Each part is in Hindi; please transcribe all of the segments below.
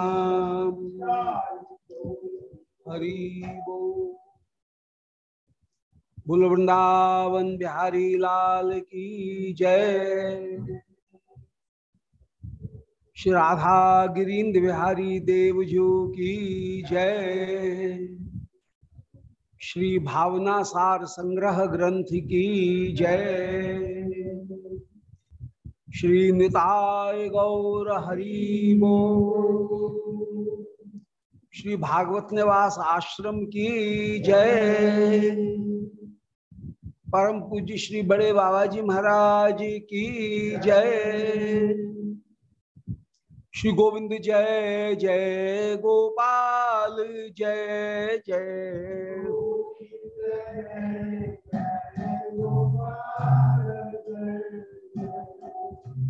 हरि बुल वृंदावन बिहारी लाल की जय। श्री राधा गिरीन्द्र बिहारी देवजू की जय। श्री भावना सार संग्रह ग्रंथ की जय। श्री निताय गौर हरि बो श्री भागवत निवास आश्रम की जय। परम पूज्य श्री बड़े बाबा जी महाराज की जय। श्री गोविंद जय जय गोपाल, जय जय।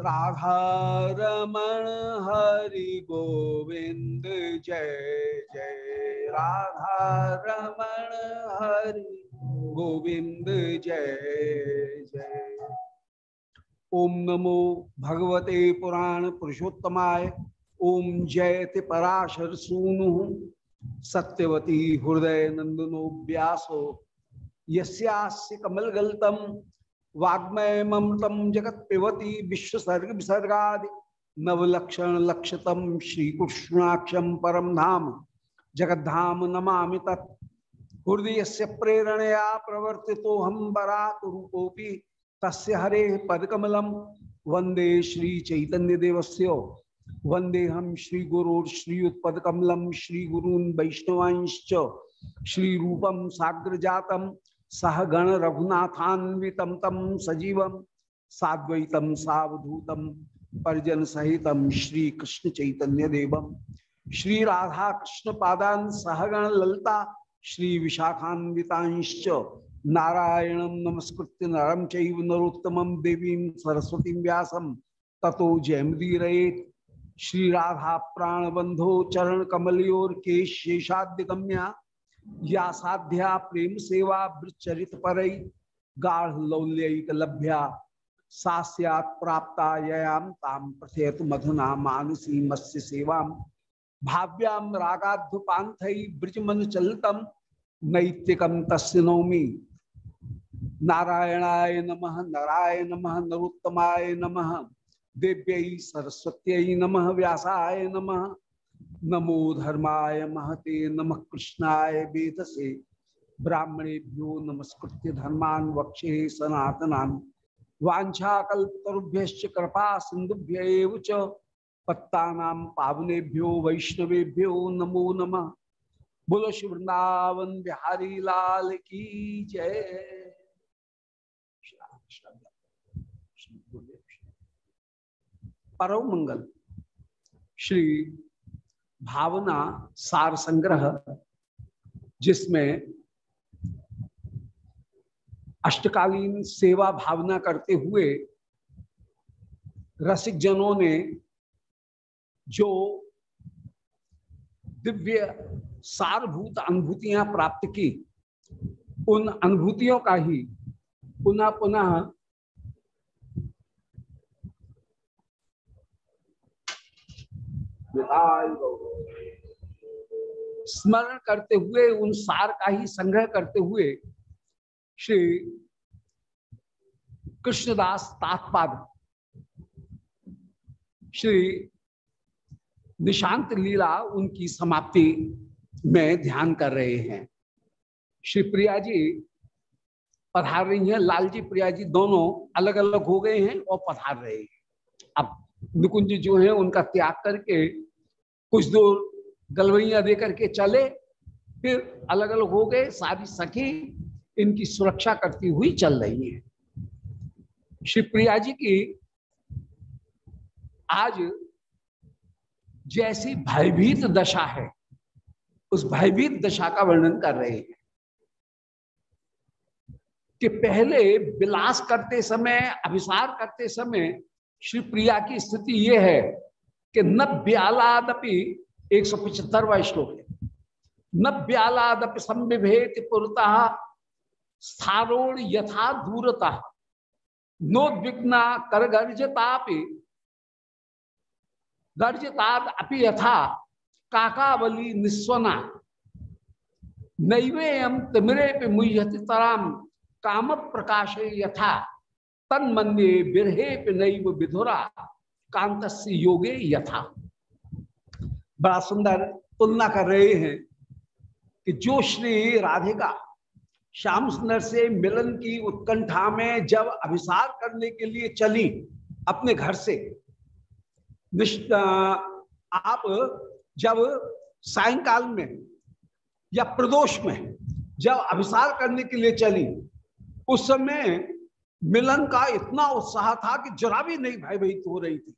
राधा रमण हरि गोविंद जय जय। राधा रमण हरि गोविंद जय जय। ओम नमो भगवते पुराण पुरुषोत्तमाय, ओम जयति पराशर सूनु। सत्यवती हृदय नंदनो व्यासो। यस्यास्य कमलगल्तम वाग्मय ममतम जगत पिबती विश्वसर्ग विसर्गादि। नवलक्षण लक्षतम श्रीकृष्णाक्षम परम धाम। जगद्धाम नमा तत्। हृदय से प्रेरणया प्रवर्ति हम बरात रूपोपी तस्य हरे पदकमलम वंदे श्री चैतन्य देवस्य वंदे हम श्री गुरु श्रीयुत्पदकमलम श्री गुरून श्री रूपम साग्र जातम सह गण रघुनाथान्वितम तम सजीवम साद्वैतम सावधूतम परिजन सहितम श्री कृष्ण चैतन्य देवम श्री राधा कृष्ण पादान सहगण ललता, श्री विशाखान्वितांश्च नारायण नमस्कृत्य नरम चैव नरोत्तम देवी सरस्वती व्यासम ततो जयमदीरेत श्री राधा प्राण बंधो चरण कमलियोर के शेषाद्य या साध्या प्रेम सेवा चरित पर गाढ़ लौल्यक लभ्या। सास्यात् प्राप्ता ययाम, ताम प्रथेत मधुना मानसी मत्स्य सेवाम। भाव्याम रागाध्युपांथ ब्रजमन चलतम नैतिकम तस्य नौमी। नारायणाय नमः, नाराय नमः, नरोत्तमाय नमः। देव्यै सरस्वत्यै नमः, व्यासाय नमः। नमो धर्माय महते नम कृष्णाय वेदसे। ब्राह्मणेभ्यो नमस्कृत्य धर्मान् वक्षे सनातनान्। वाञ्छाकल्पतरुभ्यश्च कृपा सिन्धुभ्य च। पत्तानां पावनेभ्यो वैष्णवेभ्यो नमो नमः। बोलो वृंदावन बिहारी लाल की जय। परम मंगल श्री भावना सार संग्रह, जिसमें अष्टकालीन सेवा भावना करते हुए रसिक जनों ने जो दिव्य सारभूत अनुभूतियाँ प्राप्त की, उन अनुभूतियों का ही पुनः पुनः स्मरण करते हुए, उन सार का ही संग्रह करते हुए, श्री कृष्णदास तात्पाद, श्री निशांत लीला उनकी समाप्ति में ध्यान कर रहे हैं। श्री प्रिया जी पधार रही हैं। लालजी प्रिया जी दोनों अलग अलग हो गए हैं और पधार रहे हैं। अब निकुंज जो है, उनका त्याग करके कुछ दूर गलवैया दे करके चले, फिर अलग अलग हो गए, सारी सखी इनकी सुरक्षा करती हुई चल रही है। श्री प्रिया जी की आज जैसी भयभीत दशा है, उस भयभीत दशा का वर्णन कर रहे हैं कि पहले विलास करते समय, अभिसार करते समय श्री प्रिया की स्थिति यह है कि न ब्यालादपि एक सौ पचहत्तरवा श्लोक है। न ब्यालादपि संविभेद पुरता स्थारोण यथा दूरता। नोद्विग्ना कर गर्जतापि। गर्जताद अपि यथा काकावली निस्वना। नैवे हम तिमरे पे मुह्यति तराम काम प्रकाश यथा। तन मन्ये बिरहे पे नैव विधुरा। कांत योगे यथा। बड़ा सुंदर तुलना कर रहे हैं कि जो श्री राधिका श्याम सुंदर से मिलन की उत्कंठा में जब अभिसार करने के लिए चली अपने घर से आप जब सायकाल में या प्रदोष में जब अभिसार करने के लिए चली, उस समय मिलन का इतना उत्साह था कि जरा भी नहीं भयभीत हो रही थी।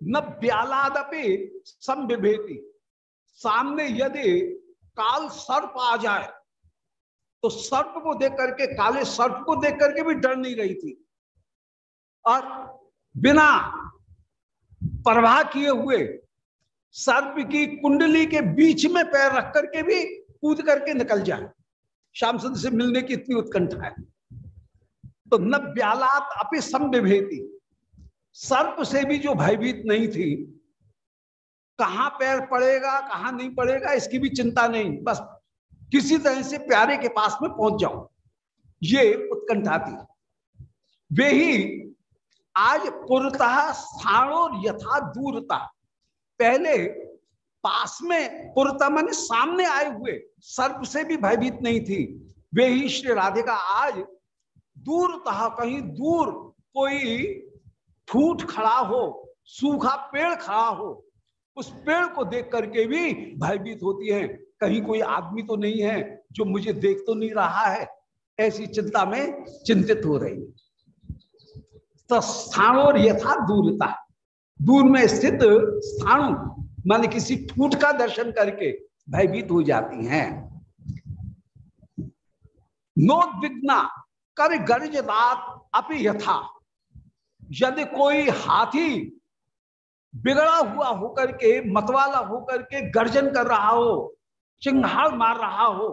न ब्यालादपि संविभेती सामने यदि काल सर्प आ जाए तो सर्प को देख करके, काले सर्प को देख करके भी डर नहीं रही थी। और बिना परवाह किए हुए सर्प की कुंडली के बीच में पैर रख करके भी कूद करके निकल जाए। श्याम से मिलने की इतनी उत्कंठा है। तो न ब्यालात अपे संविभेती सर्प से भी जो भयभीत नहीं थी, कहाँ पैर पड़ेगा, कहाँ नहीं पड़ेगा, इसकी भी चिंता नहीं, बस किसी तरह से प्यारे के पास में पहुँच जाऊँ। ये उत्कंठा थी। वे ही आज पुरतः स्थानों यथा दूरता, पहले पास में पुरता मन सामने आए हुए, सर्प से भी भयभीत नहीं थी। वे ही श्री राधिका आज दूरतः कहीं दूर कोई ठूठ खड़ा हो, सूखा पेड़ खड़ा हो, उस पेड़ को देख करके भी भयभीत होती है। कहीं कोई आदमी तो नहीं है जो मुझे देख तो नहीं रहा है। ऐसी चिंता में चिंतित हो रही तो स्थान और यथा दूरता, दूर में स्थित स्थान, मान किसी फूट का दर्शन करके भयभीत हो जाती हैं। नोद्विग्ना, कर गर्जदात अपि यथा। यदि कोई हाथी बिगड़ा हुआ होकर के, मतवाला होकर के गर्जन कर रहा हो, चिंगाड़ मार रहा हो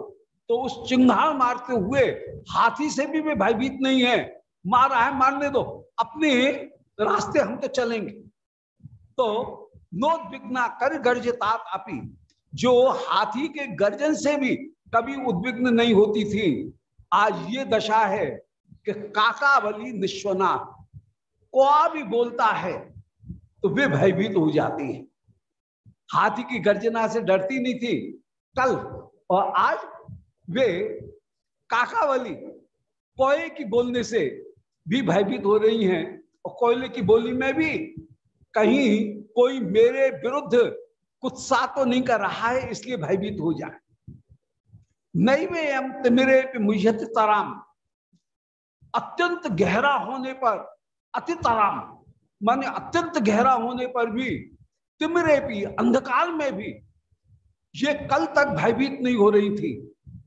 तो उस चिंगाड़ मारते हुए हाथी से भी वे भयभीत नहीं है। मार रहा है, मारने दो। अपने रास्ते हम तो चलेंगे। तो नोद्विग्ना कर गर्जतात अपी, जो हाथी के गर्जन से भी कभी उद्विग्न नहीं होती थी। आज ये दशा है कि काकावली निश्वना को भी बोलता है तो वे भयभीत हो जाती है। हाथी की गर्जना से डरती नहीं थी। कल और आज वे काकावली कोयले की बोलने से भी भयभीत हो रही हैं और कोयले की बोली में भी कहीं कोई मेरे विरुद्ध कुत्सा तो नहीं कर रहा है, इसलिए भयभीत हो जाए। नहीं वे हम तिमिरे मुझत तराम। अत्यंत गहरा होने पर अति तराम, माने अत्यंत गहरा होने पर भी, तिमरे भी, अंधकार में भी, ये कल तक भयभीत नहीं हो रही थी।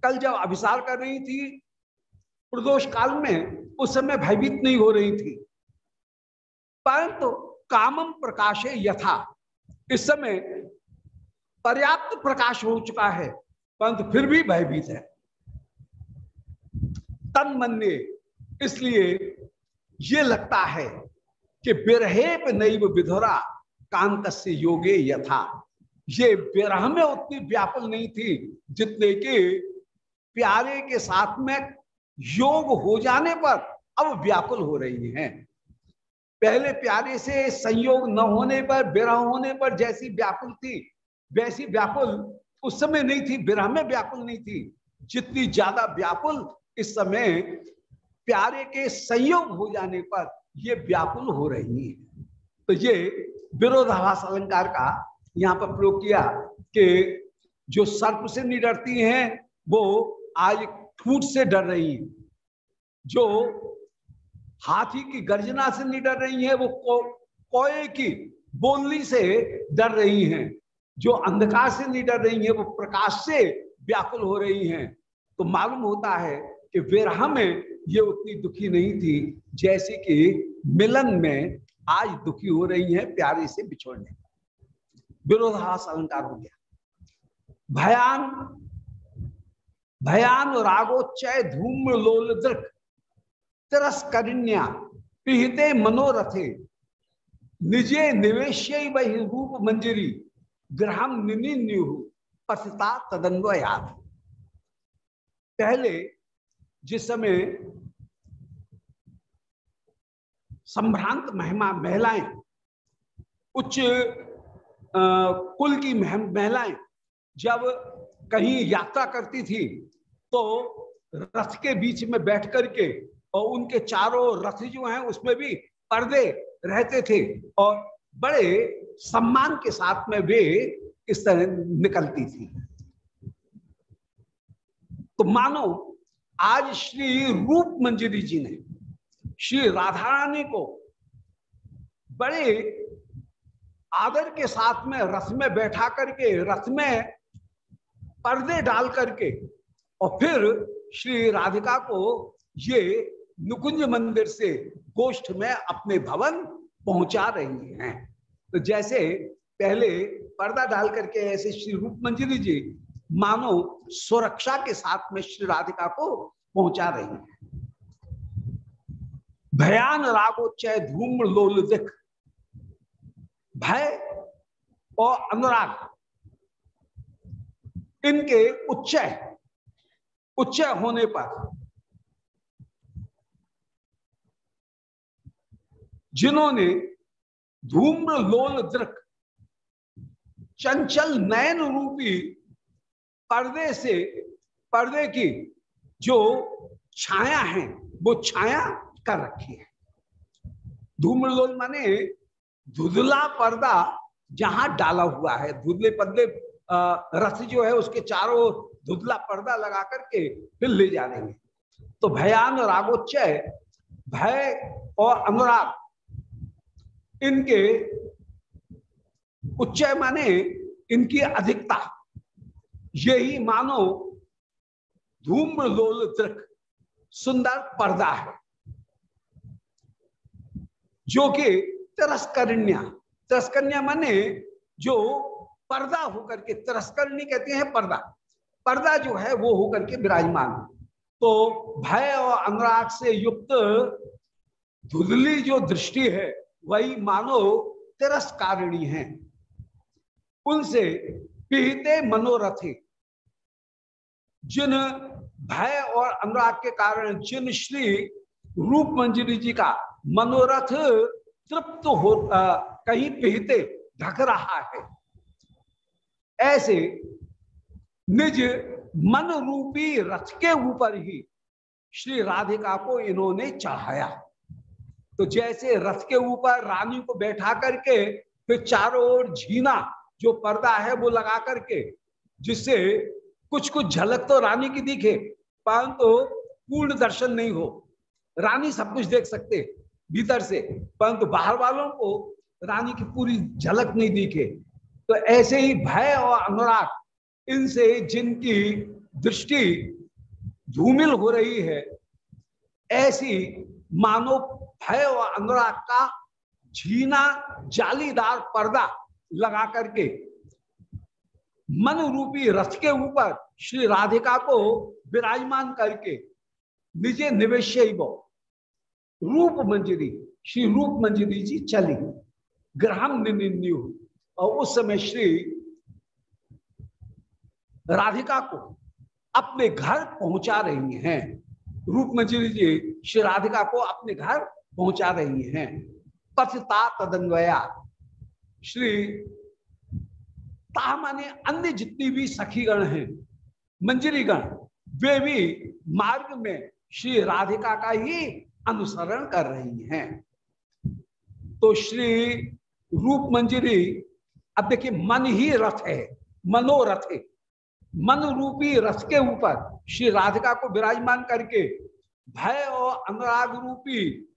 कल जब अभिसार कर रही थी, प्रदोष काल में, उस समय भयभीत नहीं हो रही थी। परंतु कामम प्रकाश यथा, इस समय पर्याप्त प्रकाश हो चुका है, परंतु फिर भी भयभीत है। तन मन इसलिए ये लगता है कि बिरहेप नैव विधुरा कांत से योगे यथा। ये विरह में उतनी व्यापल नहीं थी जितने के प्यारे के साथ में योग हो जाने पर अब व्याकुल हो रही हैं। पहले प्यारे से संयोग न होने पर विरह होने पर जैसी व्याकुल थी, वैसी व्याकुल उस समय नहीं थी विरह में व्याकुल नहीं थी। जितनी ज़्यादा व्याकुल इस समय प्यारे के संयोग हो जाने पर ये व्याकुल हो रही है। तो ये विरोधाभास अलंकार का यहाँ पर प्रयोग किया कि जो सर्प से नहीं डरती हैं वो आज ठूट से डर रही हैं। जो हाथी की गर्जना से नहीं डर रही है वो को, कोए की बोलनी से डर रही हैं। जो अंधकार से नहीं डर रही है वो प्रकाश से व्याकुल हो रही हैं। तो मालूम होता है कि विरह में ये उतनी दुखी नहीं थी, जैसे कि मिलन में आज दुखी हो रही है, प्यारे से बिछोड़ने। विरोधास अलंकार हो गया। भयान भयान रागोच्चय धूम लोल, दृक, तिरस्करिण्या, पिहिते मनोरथे, निजे निवेश रूप मंजरी ग्रहम निन्यु पतिता तदन्वयात। पहले जिस समय संभ्रांत महिमा महिलाएँ उच्च कुल की महिलाएँ जब कहीं यात्रा करती थी तो रथ के बीच में बैठ करके और उनके चारों रथ जो हैं, उसमें भी पर्दे रहते थे और बड़े सम्मान के साथ में वे इस तरह निकलती थी। तो मानो आज श्री रूप मंजरी जी ने, श्री राधा रानी को बड़े आदर के साथ में रथ में बैठा करके, रथ में पर्दे डाल करके, और फिर श्री राधिका को ये नुकुंज मंदिर से गोष्ठ में अपने भवन पहुँचा रही हैं। तो जैसे पहले पर्दा डाल करके ऐसे श्री रूप मंजिरी जी मानो सुरक्षा के साथ में श्री राधिका को पहुँचा रही हैं। भयान रागोच्चय धूम लोल दिख, भय और अनुराग, इनके उच्चय उच्चय होने पर जिन्होंने धूम्र लोल दृक चंचल नयन रूपी पर्दे से, पर्दे की जो छाया है, वो छाया कर रखी है। धूम्रलोल माने धुधला पर्दा जहाँ डाला हुआ है। धुधले पदले रथ जो है, उसके चारों धुधला पर्दा लगा करके फिर ले जा हैं। तो भयान रागोच्चय, भय और अनुराग, इनके उच्चय माने इनकी अधिकता। यही मानो धूम्र लोल सुंदर पर्दा है, जो कि तिरस्करण्या तिरस्कन्या माने जो पर्दा होकर के, तिरस्करणी कहते हैं पर्दा पर्दा जो है वो होकर के विराजमान तो भय और अनुराग से युक्त धुधली जो दृष्टि है, वही मानो तिरस्कारिणी है। उनसे पीहते मनोरथे। जिन भय और अनुराग के कारण जिन श्री रूप मंजरी जी का मनोरथ तृप्त हो कहीं पिहते ढक रहा है। ऐसे निज मन रूपी रथ के ऊपर ही श्री राधिका को इन्होंने चढ़ाया। तो जैसे रथ के ऊपर रानी को बैठा करके फिर चारों ओर झीना जो पर्दा है वो लगा करके, जिससे कुछ कुछ झलक तो रानी की दिखे, परंतु तो पूर्ण दर्शन नहीं हो। रानी सब कुछ देख सकते भीतर से, परंतु तो बाहर वालों को रानी की पूरी झलक नहीं दिखे। तो ऐसे ही भय और अनुराग, इनसे जिनकी दृष्टि धूमिल हो रही है, ऐसी मानो भय और अनुराग का झीना जालीदार पर्दा लगा करके मन रूपी रथ के ऊपर श्री राधिका को विराजमान करके निजे निवेश रूप मंजरी, श्री रूप मंजरी जी चली। निन्यु। और उस समय श्री राधिका को अपने घर पहुँचा रही हैं। रूप मंजरी जी, श्री राधिका को अपने घर पहुँचा रही हैं। पथता तदन्वया। श्री ता माने अन्य जितनी भी सखीगण हैं मंजरी गण वे भी मार्ग में श्री राधिका का ही अनुसरण कर रही हैं। तो श्री रूप मंजरी, अब देखिए मन ही रथ है, मनोरथ है। मन रूपी रथ के ऊपर श्री राधिका को विराजमान करके भय और अनुराग रूपी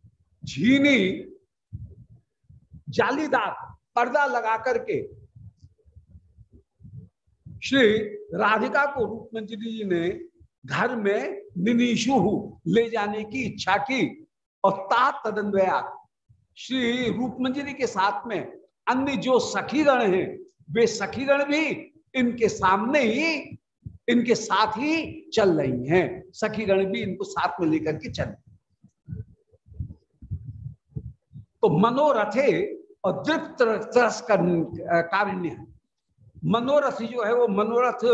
झीनी, जालीदार पर्दा लगा करके श्री राधिका को रूप मंजरी जी ने घर में निनीशु ले जाने की इच्छा की और ता श्री रूपमंजरी के साथ में अन्य जो सखीगण हैं, वे सखीगण भी इनके सामने ही, इनके साथ ही चल रही हैं। सखीगण भी इनको साथ में लेकर के चल तो मनोरथे और दृप्त रस कारिण्य मनोरथ जो है वो मनोरथ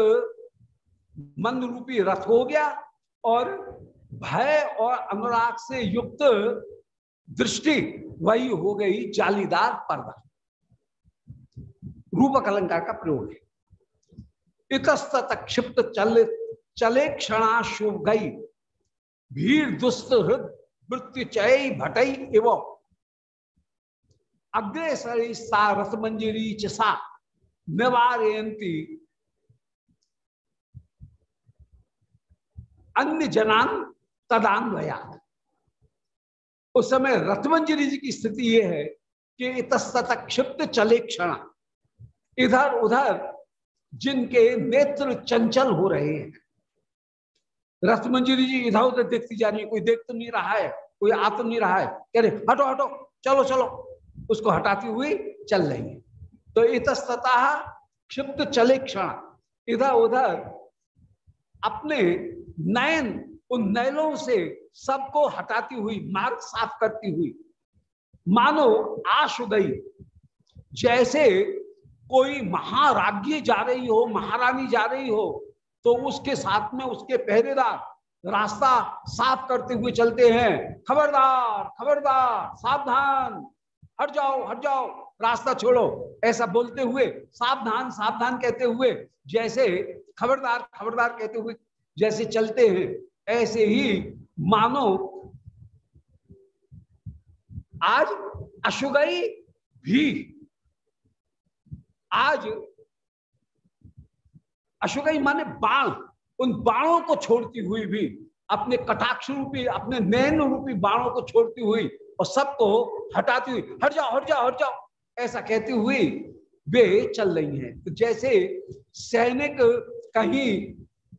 मन रूपी रथ हो गया और भय और अनुराग से युक्त दृष्टि वही हो गई जालीदार पर्दा। रूपक अलंकार का प्रयोग है। इतस्त क्षिप्त चल, चले क्षणा शुभ गई। भीड़ दुस्त हृद, मृत्यु चय भटई एवं अग्रेसरी सा रथ मंजरी चसा निवारयंती अन्य जनान तदान्वया उस समय रथमंजरी जी की स्थिति यह है कि इतस्त क्षिप्त चले क्षण। इधर उधर जिनके नेत्र चंचल हो रहे हैं। रथमंजरी जी इधर उधर देखती जा रही है, कोई देख तो नहीं रहा है, कोई आ तो नहीं रहा है। कह रहे, हटो हटो, चलो चलो। उसको हटाती हुई चल रही है तो इतस्तता क्षिप्त चले क्षण, इधर उधर अपने नयन उन नयनों से सबको हटाती हुई, मार्ग साफ़ करती हुई, मानो आश गई जैसे कोई महाराज्ञी जा रही हो, महारानी जा रही हो तो उसके साथ में उसके पहरेदार रास्ता साफ़ करते हुए चलते हैं। खबरदार खबरदार, सावधान। हट जाओ हट जाओ, रास्ता छोड़ो। ऐसा बोलते हुए, सावधान सावधान कहते हुए, जैसे खबरदार खबरदार कहते हुए, जैसे चलते हैं, ऐसे ही मानो, आज अशुगई भी, आज अशुगई माने बाण उन बाणों को छोड़ती हुई भी, अपने कटाक्ष रूपी, अपने नैन रूपी बाणों को छोड़ती हुई और सबको हटाती हुई, हट जाओ हट जाओ हट जाओ। ऐसा कहती हुई वे चल रही हैं। तो जैसे सैनिक कहीं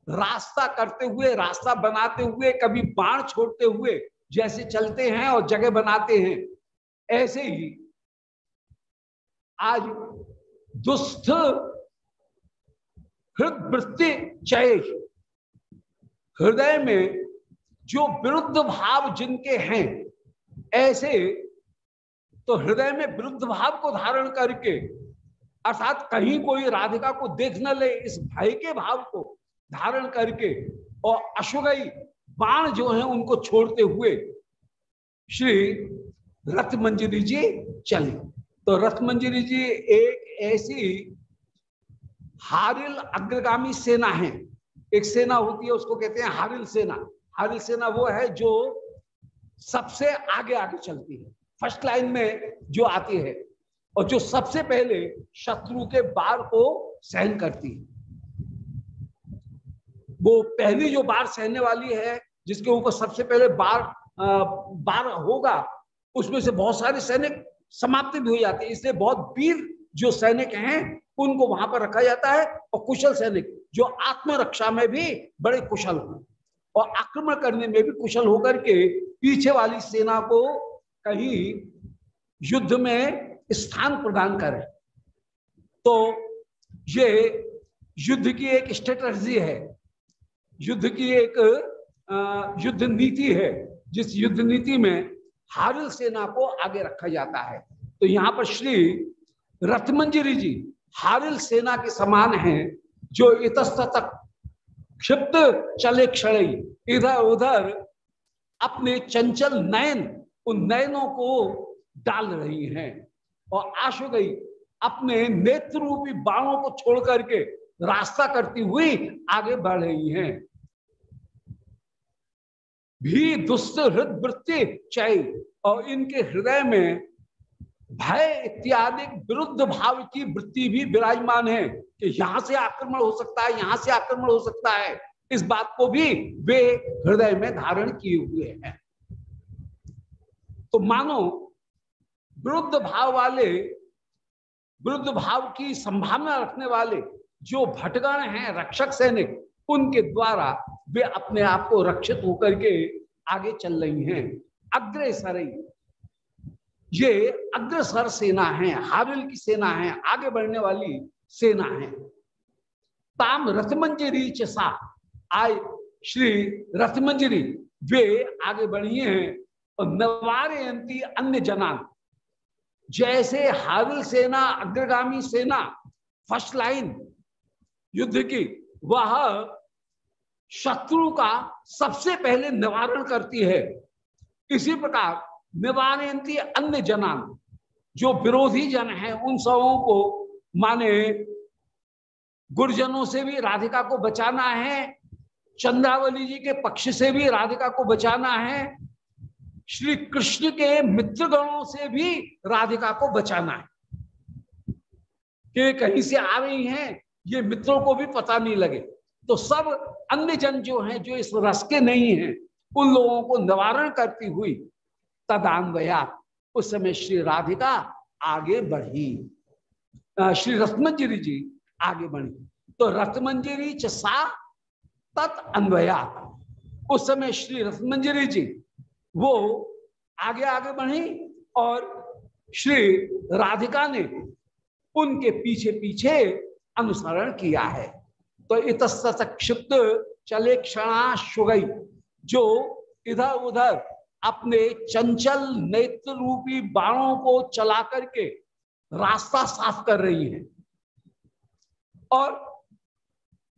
रास्ता करते हुए, रास्ता बनाते हुए, कभी बाण छोड़ते हुए जैसे चलते हैं और जगह बनाते हैं, ऐसे ही आज दुस्थ हृदय चय। हृदय में जो विरुद्ध भाव जिनके हैं ऐसे तो हृदय में विरुद्ध भाव को धारण करके, अर्थात कहीं कोई राधिका को देख न ले, इस भय के भाव को धारण करके और अश्वगई बाण जो है उनको छोड़ते हुए श्री रथ मंजरी जी चले। तो रथ मंजरी जी एक ऐसी हारिल अग्रगामी सेना है। एक सेना होती है, उसको कहते हैं हारिल सेना। हारिल सेना वो है जो सबसे आगे आगे चलती है। फ़र्स्ट लाइन में जो आती है, और जो सबसे पहले शत्रु के बार को सहन करती है। वो पहली जो बार सहने वाली है, जिसके ऊपर सबसे पहले बार बार होगा, उसमें से बहुत सारे सैनिक समाप्ति भी हो जाते हैं। इसलिए बहुत वीर जो सैनिक हैं, उनको वहाँ पर रखा जाता है, और कुशल सैनिक जो आत्मरक्षा में भी बड़े कुशल हो। और आक्रमण करने में भी कुशल होकर के पीछे वाली सेना को कहीं युद्ध में स्थान प्रदान करें। तो ये युद्ध की एक स्ट्रेटजी है। युद्ध की एक युद्ध नीति है। जिस युद्ध नीति में हारिल सेना को आगे रखा जाता है। तो यहाँ पर श्री रथमंजरी जी हारिल सेना के समान हैं, जो इतस्त तक क्षिप्त चले क्षण इधर उधर अपने चंचल नयन, उन नयनों को डाल रही हैं। और आशु गई अपने नेत्र रूपी बाणों को छोड़ करके रास्ता करती हुई आगे बढ़ रही हैं। भी दुस्त हृदय वृत्ति चय और इनके हृदय में भय इत्यादि विरुद्ध भाव की वृत्ति भी विराजमान है कि यहाँ से आक्रमण हो सकता है, यहाँ से आक्रमण हो सकता है। इस बात को भी वे हृदय में धारण किए हुए हैं। तो मानो, विरुद्ध भाव वाले, विरुद्ध भाव की संभावना रखने वाले जो भटगण हैं, रक्षक सैनिक, उनके द्वारा वे अपने आप को रक्षित होकर के आगे चल रही हैं। अग्रे अग्रेसर ये अग्रसर सेना है हाविल की सेना है, आगे बढ़ने वाली सेना है। ताम रथमंजरी चसा। आय श्री रथमंजरी, वे आगे बढ़ी हैं और नवारयंती अन्य जनान जैसे हाविल सेना, अग्रगामी सेना, फ़र्स्ट लाइन युद्ध की, वह शत्रु का सबसे पहले निवारण करती है। इसी प्रकार निवारयंती अन्य जनान। जो विरोधी जन है, उन सबों को माने गुरजनों से भी राधिका को बचाना है, चंद्रावली जी के पक्ष से भी राधिका को बचाना है, श्री कृष्ण के मित्रगणों से भी राधिका को बचाना है। कि कहीं से आ रही हैं, ये मित्रों को भी पता नहीं लगे। तो सब अन्य जन जो हैं, जो इस रस के नहीं हैं, उन लोगों को निवारण करती हुई तदान्वया। उस समय श्री राधिका आगे बढ़ी। श्री रत्मंजरी जी आगे बढ़ी। तो रत्मंजरी चा तत् अन्वया। उस समय श्री रत्मंजरी जी वो आगे आगे बढ़ी और श्री राधिका ने उनके पीछे पीछे अनुसरण किया है। तो इतस्त चले क्षणा शुगई, जो इधर उधर अपने चंचल नेत्र रूपी बाणों को चला करके रास्ता साफ़ कर रही है। और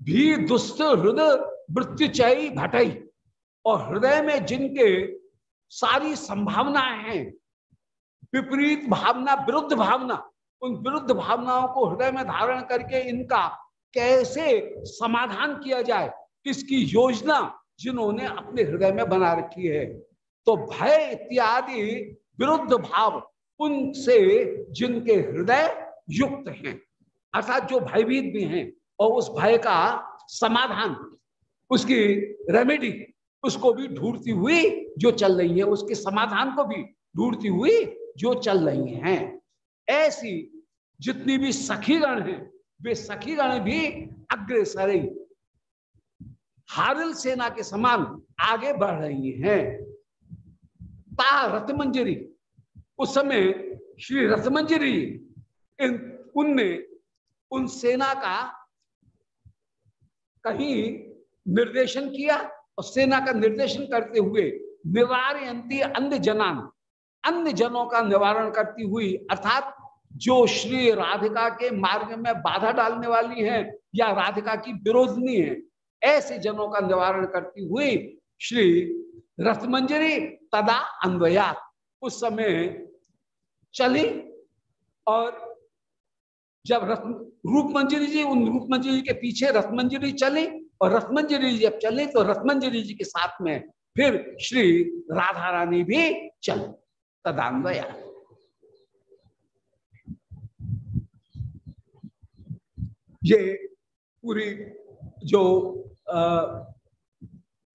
भी दुस्त हृदय वृत्तिचयी भटई, और हृदय में जिनके सारी संभावनाएँ हैं, विपरीत भावना, विरुद्ध भावना, उन विरुद्ध भावनाओं को हृदय में धारण करके इनका कैसे समाधान किया जाए इसकी योजना जिन्होंने अपने हृदय में बना रखी है। तो भय इत्यादि विरुद्ध भाव उनसे जिनके हृदय युक्त हैं। अर्थात जो भयभीत भी हैं और उस भय का समाधान, उसकी रेमेडी उसको भी ढूंढती हुई जो चल रही है, उसके समाधान को भी ढूंढती हुई जो चल रही हैं। ऐसी जितनी भी सखीगण हैं, वे सखीगण भी अग्रसर हारिल सेना के समान आगे बढ़ रही हैं। ता रथमंजरी उस समय श्री रथमंजरी इन उनने उन सेना का कहीं निर्देशन किया और सेना का निर्देशन करते हुए निवारयंती अन्य जनान, अन्य जनों का निवारण करती हुई, अर्थात जो श्री राधिका के मार्ग में बाधा डालने वाली हैं या राधिका की विरोधनी है, ऐसे जनों का निवारण करती हुई श्री रथमंजरी तदा अन्वया। उस समय चली और जब रथ रूप मंजरी जी, उन रूप मंजरी के पीछे रथमंजरी चली और रथमंजरी जब चले तो रथमंजरी जी के साथ में फिर श्री राधा रानी भी चले। तदान्वया ये पूरी जो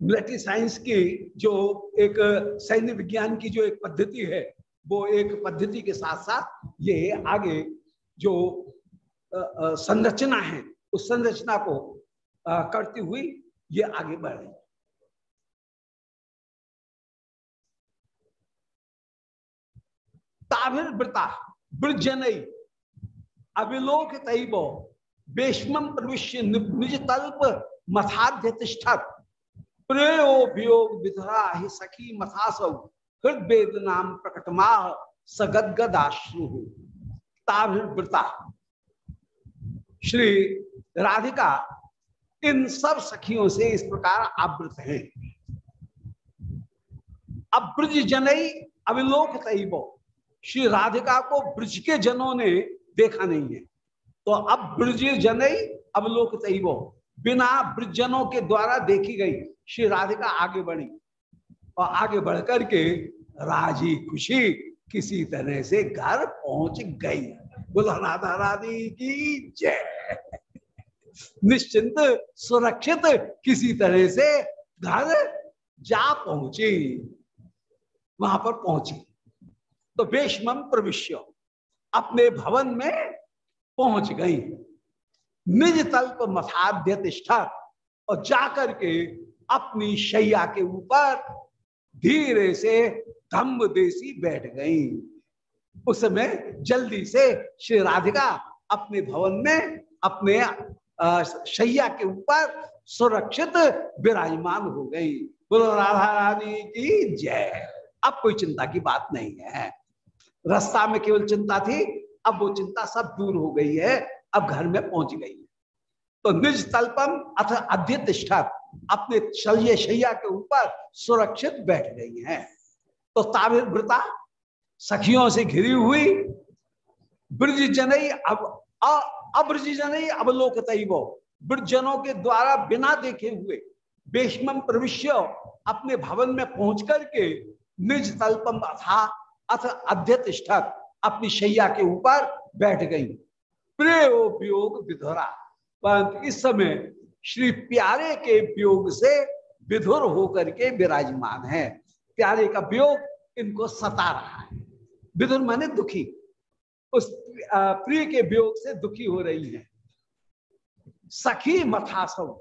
मिलिट्री साइंस की जो एक, सैन्य विज्ञान की जो एक पद्धति है, वो एक पद्धति के साथ साथ ये आगे जो संरचना है, उस संरचना को करती हुई ये आगे बढ़ रही ताभिर वृता ब्रजनई अविलोक तैबो बेशम प्रविश्य निज तल्प मथाध्य तिष्ठत प्रेयो विधरा ही सखी मथासौ। हृदय नाम प्रकटमा सगदगदाश्रु। ताभिवृता श्री राधिका, इन सब सखियों से इस प्रकार आवृत हैं। अब जनई अविलोक तैबो श्री राधिका को ब्रज के जनों ने देखा नहीं है। तो अब ब्रज जनई अवलोक तैवो बिना ब्रजनों के द्वारा देखी गई। श्री राधिका आगे बढ़ी और आगे बढ़कर के राज़ी खुशी किसी तरह से घर पहुँच गई। बोला, राधा रानी की जय। निश्चिंत, सुरक्षित किसी तरह से घर जा पहुँची। वहाँ पर पहुँची। तो बेशमम प्रविश्य अपने भवन में पहुँच गई। निज तल्प मथाध्य तिष्ठा और जाकर के अपनी शैया के ऊपर धीरे से धम्ब देसी बैठ गई। उस समय जल्दी से श्री राधिका अपने भवन में अपने शैया के ऊपर सुरक्षित विराजमान हो गई। बोलो, राधा रानी की जय। अब कोई चिंता की बात नहीं है। रास्ता में केवल चिंता थी, अब वो चिंता सब दूर हो गई है। अब घर में पहुँच गई। तो निज तल्पम अथ अध्यतिष्ठा, अपने शल्य शैया के ऊपर सुरक्षित बैठ गई हैं। तो तावृता सखियों से घिरी हुई। ब्रज जनई अब अब्रज जनई अवलोकत वो। ब्रजनों के द्वारा बिना देखे हुए बेशमम प्रविश्य अपने भवन में पहुँच करके निज तल्पम अथा अथ अध्यतिष्ठक अपनी शैया के ऊपर बैठ गई। प्रेम वियोग विधुरा। परंतु इस समय श्री प्यारे के वियोग से विधुर होकर के विराजमान है। प्यारे का वियोग इनको सता रहा है। विधुर माने दुखी। उस प्रिय के वियोग से दुखी हो रही है। सखी मथासव।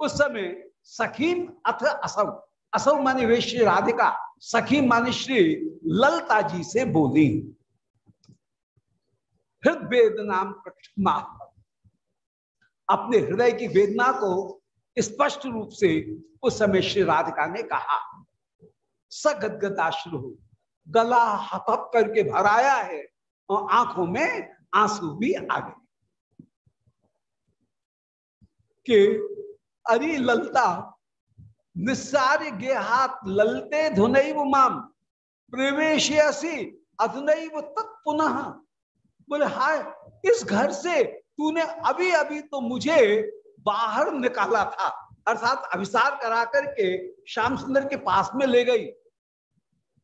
उस समय सखीम अथ असव। असव माने वे श्री राधिका। सखी माने श्री ललता जी से बोली। हृदय नाम अपने हृदय की वेदना को स्पष्ट रूप से उस समय श्री राधिका ने कहा। सगदगदाश्रु गला हपप करके भराया है और आँखों में आँसू भी आ गए। कि अरे ललता, निस्सार गे हाथ ललते धुनैव माम। प्रवेश अधुनैव तत्पुनः बोले, हाय, इस घर से तूने अभी अभी तो मुझे बाहर निकाला था। अर्थात अभिसार करा करके श्याम सुंदर के पास में ले गई।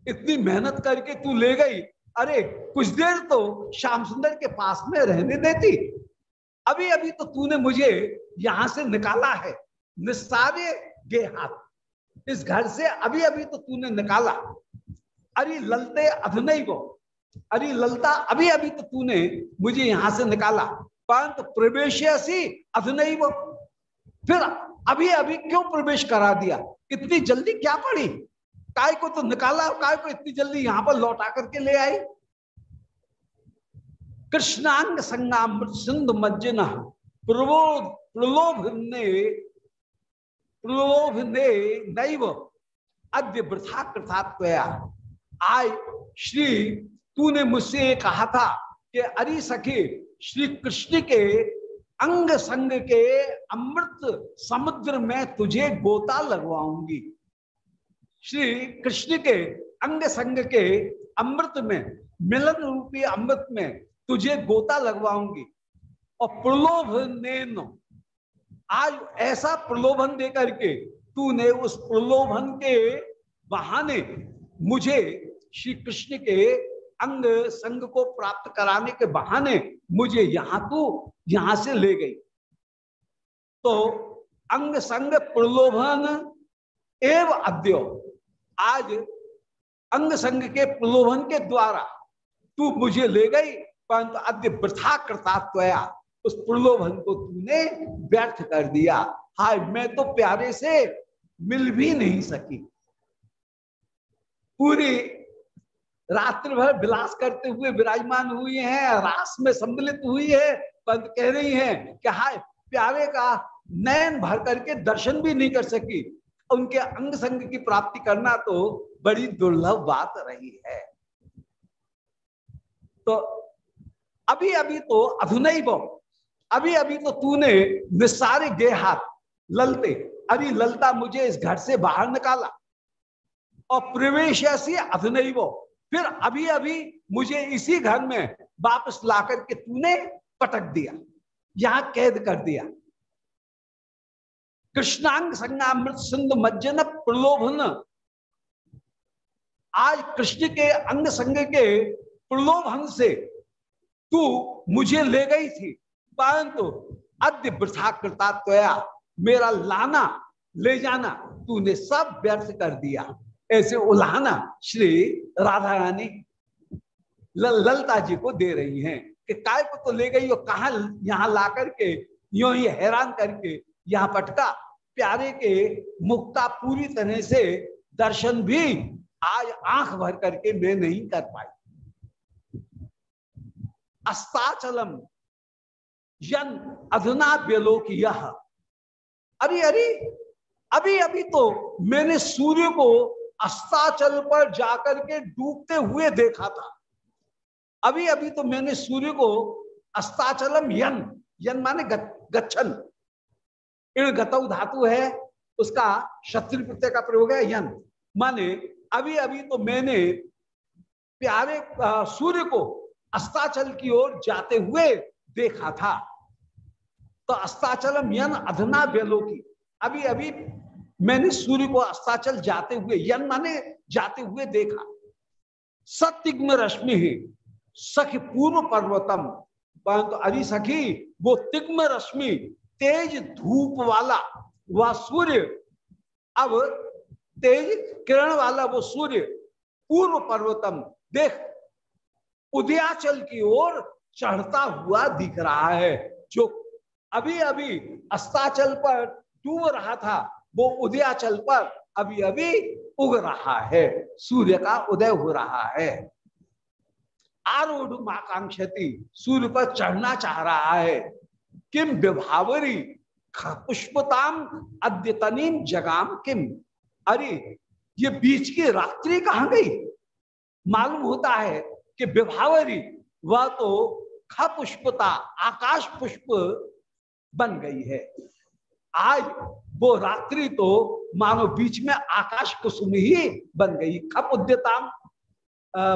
इतनी मेहनत करके तू ले गई। अरे, कुछ देर तो श्याम सुंदर के पास में रहने देती। अभी अभी तो तूने मुझे यहाँ से निकाला है। निस्तारे गे हाथ। इस घर से अभी अभी तो तूने निकाला। अरे, ललते अधनई को। अरे ललता, अभी अभी तो तूने मुझे यहाँ से निकाला। परंतु प्रवेश फिर अभी अभी क्यों प्रवेश करा दिया? इतनी जल्दी क्या पड़ी? काय को तो निकाला, काय को इतनी जल्दी यहाँ पर लौटा करके ले आई? कृष्णांग संगाम सिंधु मज्जन प्रलोभ ने प्रलोभ ने नैव अद्य वृथा कृथात्वया आय श्री तूने मुझसे कहा था कि अरे सखी श्री कृष्ण के अंग संग के अमृत समुद्र में तुझे गोता लगवाऊँगी। श्री कृष्ण के अंग संग के अमृत में, मिलन रूपी अमृत में तुझे गोता लगवाऊँगी। और प्रलोभ प्रलोभन आज ऐसा प्रलोभन देकर के तूने उस प्रलोभन के बहाने मुझे श्री कृष्ण के अंग संग को प्राप्त कराने के बहाने मुझे यहाँ तू यहाँ से ले गई। तो अंग संग प्रलोभन एवं अद्यो। आज अंग संग के प्रलोभन के द्वारा तू मुझे ले गई, परंतु अद्य वृथा करता त्वया उस प्रलोभन को तूने व्यर्थ कर दिया। हाय, मैं तो प्यारे से मिल भी नहीं सकी। पूरी रात्रि भर विलास करते हुए विराजमान हुई हैं, रास में सम्मिलित हुई है, पंत कह रही हैं कि हाय, प्यारे का नयन भर करके दर्शन भी नहीं कर सकी। उनके अंग संग की प्राप्ति करना तो बड़ी दुर्लभ बात रही है। तो अभी अभी तो अधुनई अभी अभी तो तूने निस्सारे गे हाथ ललते अरे ललता मुझे इस घर से बाहर निकाला। और प्रवेश ऐसी अधुनई फिर अभी अभी मुझे इसी घर में वापस ला करके तूने पटक दिया, यहाँ कैद कर दिया। कृष्णांग संगामृत सिंध मज्जन प्रलोभन। आज कृष्ण के अंग संग के प्रलोभन से तू मुझे ले गई थी, परंतु अद्य वृथा कृता त्वया मेरा लाना, ले जाना, तूने सब व्यर्थ कर दिया। ऐसे उल्हाना श्री राधा रानी ललता जी को दे रही हैं कि काय को तो ले गई और कहा यहाँ ला करके यो ही हैरान करके यहाँ पटका। प्यारे के मुक्ता पूरी तरह से दर्शन भी आज आँख भर करके मैं नहीं कर पाई। अस्ताचलम यन अधुना व्यलोक यह अरे अरे, अभी अभी तो मैंने सूर्य को अस्ताचल पर जाकर के डूबते हुए देखा था। अभी अभी तो मैंने सूर्य को अस्ताचलम यन यन माने गच्छन। इण गतव धातु है, उसका शत्रु प्रत्यय का प्रयोग है, यन। माने, अभी अभी तो मैंने प्यारे सूर्य को अस्ताचल की ओर जाते हुए देखा था। तो अस्ताचलम यन अधना व्यलोकी अभी अभी मैंने सूर्य को अस्ताचल जाते हुए, यन माने जाते हुए देखा। सत्य रश्मि ही, सखी पूर्व पर्वतम, परंतु अभी सखी, वो तिग्म रश्मि, तेज धूप वाला, वह सूर्य, अब तेज किरण वाला वो सूर्य, पूर्व पर्वतम, देख, उदयाचल की ओर चढ़ता हुआ दिख रहा है, जो अभी अभी अस्ताचल पर डूब रहा था। वो उदयाचल पर अभी अभी उग रहा है। सूर्य का उदय हो रहा है। आरूढ़ आकांक्षति सूर्य पर चढ़ना चाह रहा है। किम विभावरी पुष्पताम अद्यतनीम जगाम किम। अरे, ये बीच की रात्रि कहाँ गई? मालूम होता है कि विभावरी, वह तो ख पुष्पता, आकाश पुष्प बन गई है। आज वो रात्रि तो मानो बीच में आकाश कुसुम ही बन गई। खप उद्यताम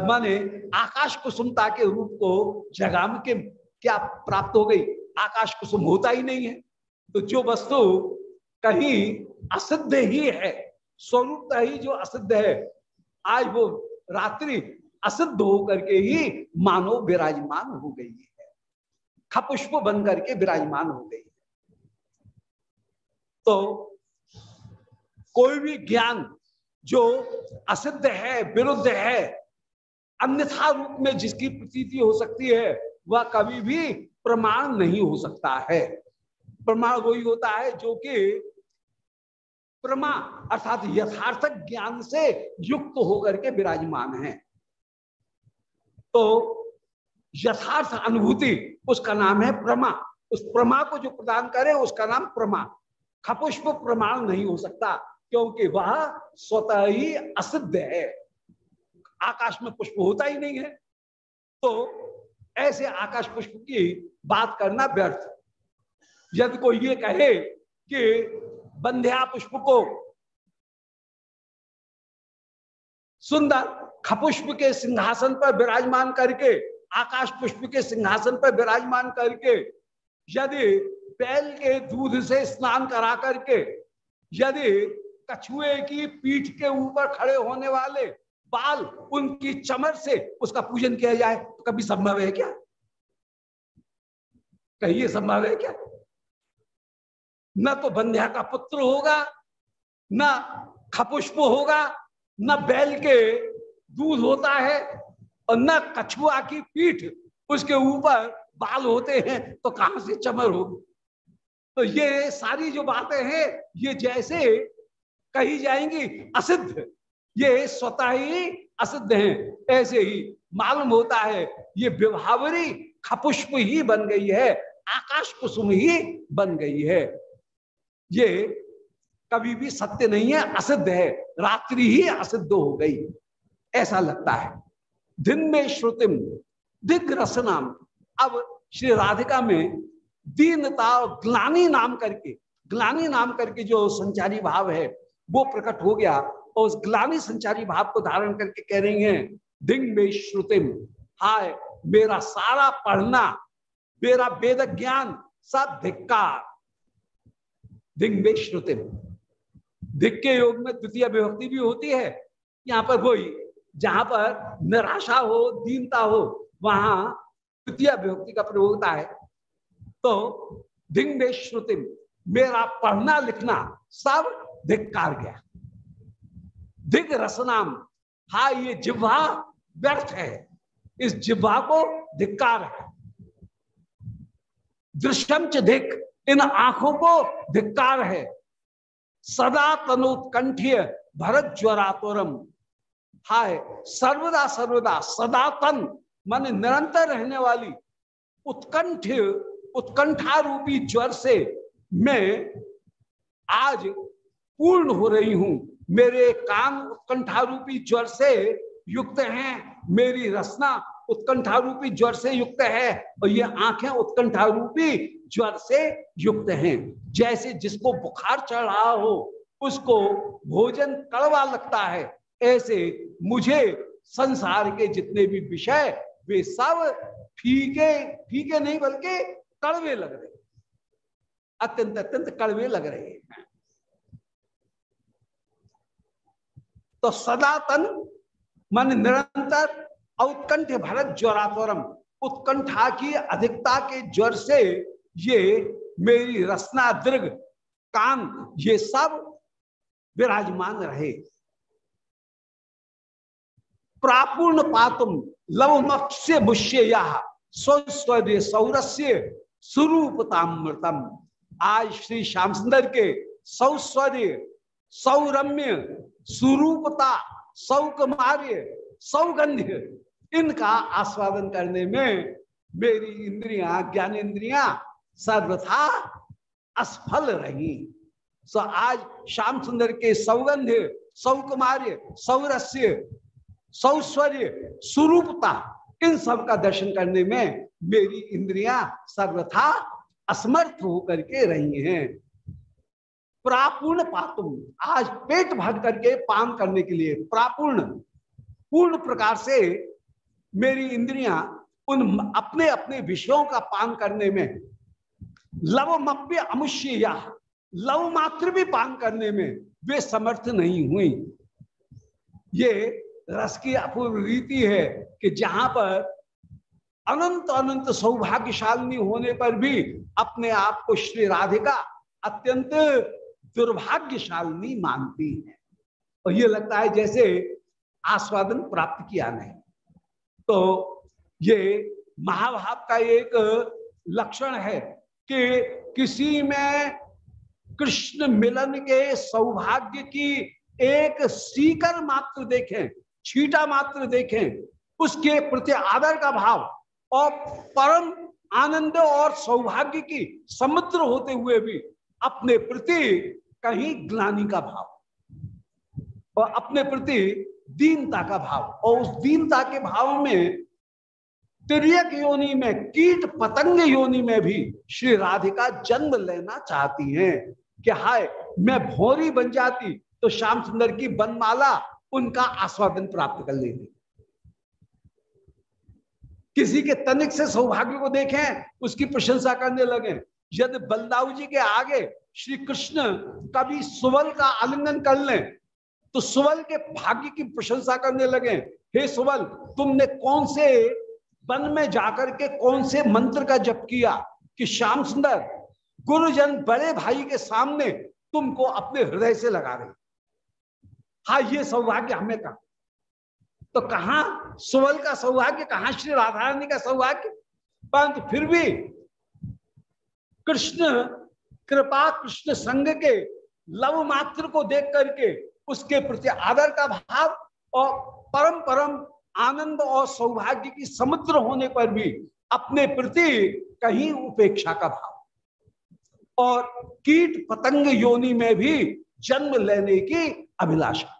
माने आकाश कुसुमता के रूप को जगाम के क्या प्राप्त हो गई? आकाश कुसुम होता ही नहीं है। तो जो वस्तु कहीं असिद्ध ही है, स्वरूप ही जो असिद्ध है, आज वो रात्रि असिद्ध होकर के ही मानो विराजमान हो गई है। खपुष्प बन करके विराजमान हो गई है। तो कोई भी ज्ञान जो असिद्ध है, विरुद्ध है, अन्यथा रूप में जिसकी प्रतीति हो सकती है, वह कभी भी प्रमाण नहीं हो सकता है। प्रमाण वही होता है जो कि प्रमा अर्थात यथार्थ ज्ञान से युक्त होकर के विराजमान है। तो यथार्थ अनुभूति, उसका नाम है प्रमा। उस प्रमा को जो प्रदान करे, उसका नाम प्रमा। खपुष्प प्रमाण नहीं हो सकता, क्योंकि वह स्वतः ही असिद्ध है। आकाश में पुष्प होता ही नहीं है। तो ऐसे आकाश पुष्प की बात करना व्यर्थ। यदि कोई ये कहे कि बंध्या पुष्प को सुंदर खपुष्प के सिंहासन पर विराजमान करके, आकाश पुष्प के सिंहासन पर विराजमान करके यदि बैल के दूध से स्नान करा करके, यदि कछुए की पीठ के ऊपर खड़े होने वाले बाल उनकी चमर से उसका पूजन किया जाए तो कभी संभव है क्या? कहिए संभव है क्या? न तो बंध्या का पुत्र होगा, न खपुष्प होगा, न बैल के दूध होता है, और न कछुआ की पीठ उसके ऊपर बाल होते हैं तो कहाँ से चमर होगी? तो ये सारी जो बातें हैं, ये जैसे कही जाएँगी असिद्ध। ये स्वतः ही असिद्ध हैं। ऐसे ही मालूम होता है, ये विभावरी खपुष्प ही बन गई है, आकाश कुसुम ही बन गई है। ये कभी भी सत्य नहीं है, असिद्ध है। रात्रि ही असिद्ध हो गई। ऐसा लगता है। दिन में श्रुतिम दिग् रसनाम अब श्री राधिका में दीनता और ग्लानी नाम करके, ग्लानी नाम करके जो संचारी भाव है, वो प्रकट हो गया और उस ग्लानी संचारी भाव को धारण करके कह रही हैं, दिंग में श्रुतिम, हाय, मेरा सारा पढ़ना, मेरा वेद ज्ञान सब धिक्कार दिंग में श्रुतिम। दिक के योग में द्वितीय विभक्ति भी होती है। यहाँ पर वही, जहाँ पर निराशा हो, दीनता हो, वहाँ तृतीय विभक्ति का प्रयोग होता है तो धिंग श्रुति मेरा पढ़ना लिखना सब धिक्कार गया। दिग रसनाम, हा, ये जिह्वा व्यर्थ है। इस जिह्वा को धिक्कार है। च धिक, इन आँखों को धिक्कार है। सदा तनोत्कंठीय भरत ज्वरातोरम हाय सर्वदा सर्वदा सदा तन मन निरंतर रहने वाली उत्कंठ उत्कंठा रूपी ज्वर से मैं आज पूर्ण हो रही हूँ। मेरे कान उत्कंठा रूपी ज्वर से युक्त हैं। मेरी रसना उत्कंठा रूपी ज्वर से युक्त है और ये आँखें उत्कंठा रूपी ज्वर से युक्त हैं। जैसे जिसको बुखार चढ़ रहा हो, उसको भोजन कड़वा लगता है, ऐसे मुझे संसार के जितने भी विषय वे सब फीके फीके नहीं बल्कि कड़वे लग रहे अत्यंत अत्यंत कड़वे लग रहे हैं। तो सदातन मन निरंतर उत्कंठ भरत ज्वरातरम, उत्कंठा की अधिकता के ज्वर से ये मेरी रसना, दीर्घ, कान, ये सब विराजमान रहे। प्रापूर्ण पातुम स्वस्वर्य सौरस्य स्वरूपतामृतम आज श्री श्याम सुंदर के सौस्वर्य सौरम्य स्वरूपता सौकमार्य सौगंध्य इनका आस्वादन करने में मेरी इंद्रियाँ, ज्ञानेन्द्रियाँ सर्वथा असफल रही। सो आज श्याम सुंदर के सौगंध्य सौकुमार्य, सौरस्य सौश्वर्य स्वरूपता इन सब का दर्शन करने में मेरी इंद्रियाँ सर्वथा असमर्थ होकर के रही हैं। प्रापूर्ण पातुम, आज पेट भर करके पान करने के लिए प्रापूर्ण, पूर्ण प्रकार से मेरी इंद्रियाँ उन अपने अपने विषयों का पान करने में, लवमप्य अमुष्य या लव मात्र भी पान करने में वे समर्थ नहीं हुई। ये रस की अपूर्व रीति है कि जहाँ पर अनंत अनंत सौभाग्यशालिनी होने पर भी अपने आप को श्री राधिका अत्यंत दुर्भाग्यशालिनी मानती है। और ये लगता है जैसे आस्वादन प्राप्त किया नहीं। तो ये महाभाव का एक लक्षण है कि किसी में कृष्ण मिलन के सौभाग्य की एक सीकर मात्र देखें छीटा मात्र देखें, उसके प्रति आदर का भाव और परम आनंद और सौभाग्य की समुद्र होते हुए भी अपने प्रति कहीं ग्लानी का भाव और अपने प्रति दीनता का भाव और उस दीनता के भाव में तिरक योनि में, कीट पतंग योनि में भी श्री राधिका जन्म लेना चाहती हैं कि हाय, मैं भोरी बन जाती तो श्याम सुंदर की बनमाला उनका आस्वादन प्राप्त कर लेती किसी के तनिक से सौभाग्य को देखें, उसकी प्रशंसा करने लगे। यदि बलदाऊ जी के आगे श्री कृष्ण कभी सुवल का आलिंगन कर लें तो सुवल के भाग्य की प्रशंसा करने लगे। हे सुवल तुमने कौन से वन में जाकर के कौन से मंत्र का जप किया कि श्याम सुंदर, गुरुजन बड़े भाई के सामने तुमको अपने हृदय से लगा रहे? हा, ये सौभाग्य हमें कहा। तो कहा सुवल का सौभाग्य, कहा श्री राधा रानी का सौभाग्य? परंतु फिर भी कृष्ण, कृपा कृष्ण संग के लव मात्र को देख करके उसके प्रति आदर का भाव और परम परम आनंद और सौभाग्य की समुद्र होने पर भी अपने प्रति कहीं उपेक्षा का भाव। और कीट पतंग योनि में भी जन्म लेने की अभिलाषा।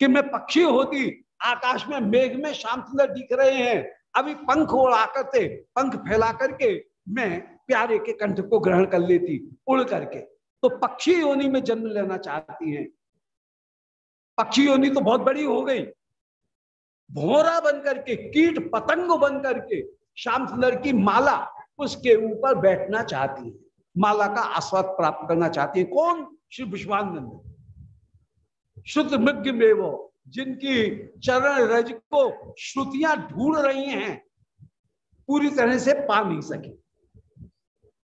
कि मैं पक्षी होती, आकाश में मेघ में शाम सुंदर दिख रहे हैं। अभी पंख उड़ा करते, पंख फैला करके मैं प्यारे के कंठ को ग्रहण कर लेती, उड़ करके। तो पक्षी योनि में जन्म लेना चाहती हैं। पक्षी योनि तो बहुत बड़ी हो गई। भोरा बन करके, कीट पतंग बन करके श्याम सुंदर की माला उसके ऊपर बैठना चाहती है। माला का आस्वाद प्राप्त करना चाहती है। कौन? श्री विश्वानंद। शुद्ध मृग में जिनकी चरण रज को श्रुतियाँ ढूंढ रही हैं, पूरी तरह से पा नहीं सके।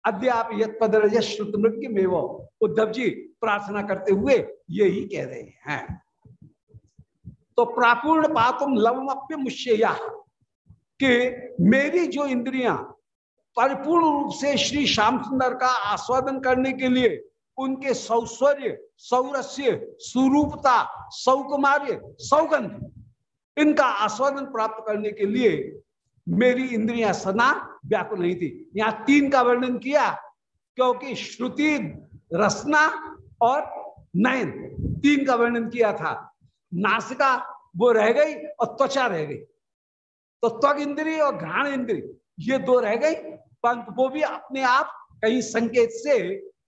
अद्याप यद पद रज श्रुत मृग में उद्धव जी प्रार्थना करते हुए यही कह रहे हैं। तो प्रापूर्ण पातुम लवमप्य मुश्य कि मेरी जो इंद्रियाँ, परिपूर्ण रूप से श्री श्याम सुंदर का आस्वादन करने के लिए उनके सौश्वर्य सौरस्य, सुरूपता, सौकुमार्य, सौगंध, इनका आस्वादन प्राप्त करने के लिए मेरी इंद्रियाँ सना व्याकुल नहीं थी। यहाँ तीन का वर्णन किया, क्योंकि श्रुति, रसना और नयन, तीन का वर्णन किया था। नासिका वो रह गई और त्वचा रह गई। तो त्वग इंद्री और घ्राण इंद्री ये दो रह गई, परंतु वो भी अपने आप कहीं संकेत से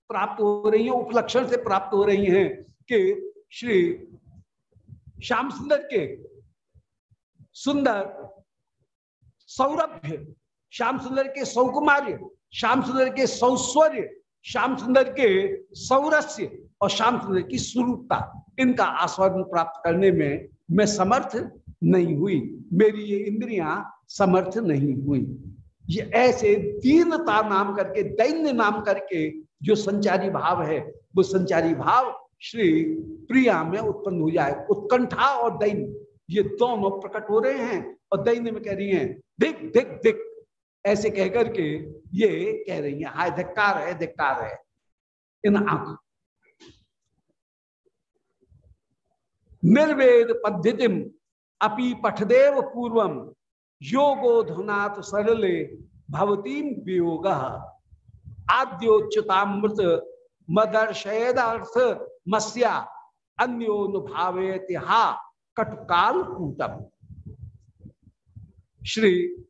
प्राप्त हो रही है, उपलक्षण से प्राप्त हो रही हैं कि श्री श्याम सुंदर के सुंदर सौरभ्य, श्याम सुंदर के सौकुमार्य, श्याम सुंदर के सौस्वर्य, श्याम सुंदर के सौरस्य और श्याम सुंदर की स्वरूपता इनका आस्वादन प्राप्त करने में मैं समर्थ नहीं हुई। मेरी ये इंद्रियाँ समर्थ नहीं हुई। ये ऐसे दीनता नाम करके, दैन्य नाम करके जो संचारी भाव है, वो संचारी भाव श्री प्रिया में उत्पन्न हो जाए। उत्कंठा और दैन्य ये दोनों प्रकट हो रहे हैं और दैन्य में कह रही हैं, दिख दिख दिख। ऐसे कह करके ये कह रही हैं, हाय, धिक्कार है धिक्कार है। इन आँख। निर्वेद पद्धतिम, अपि पठदेव पूर्वम योगो सरले भवतीम वियोग। आद्योच्युतामृत मदर्शयदार्थ मस्या अन्योनुभावेतिहा कटकाल कूटम। श्री,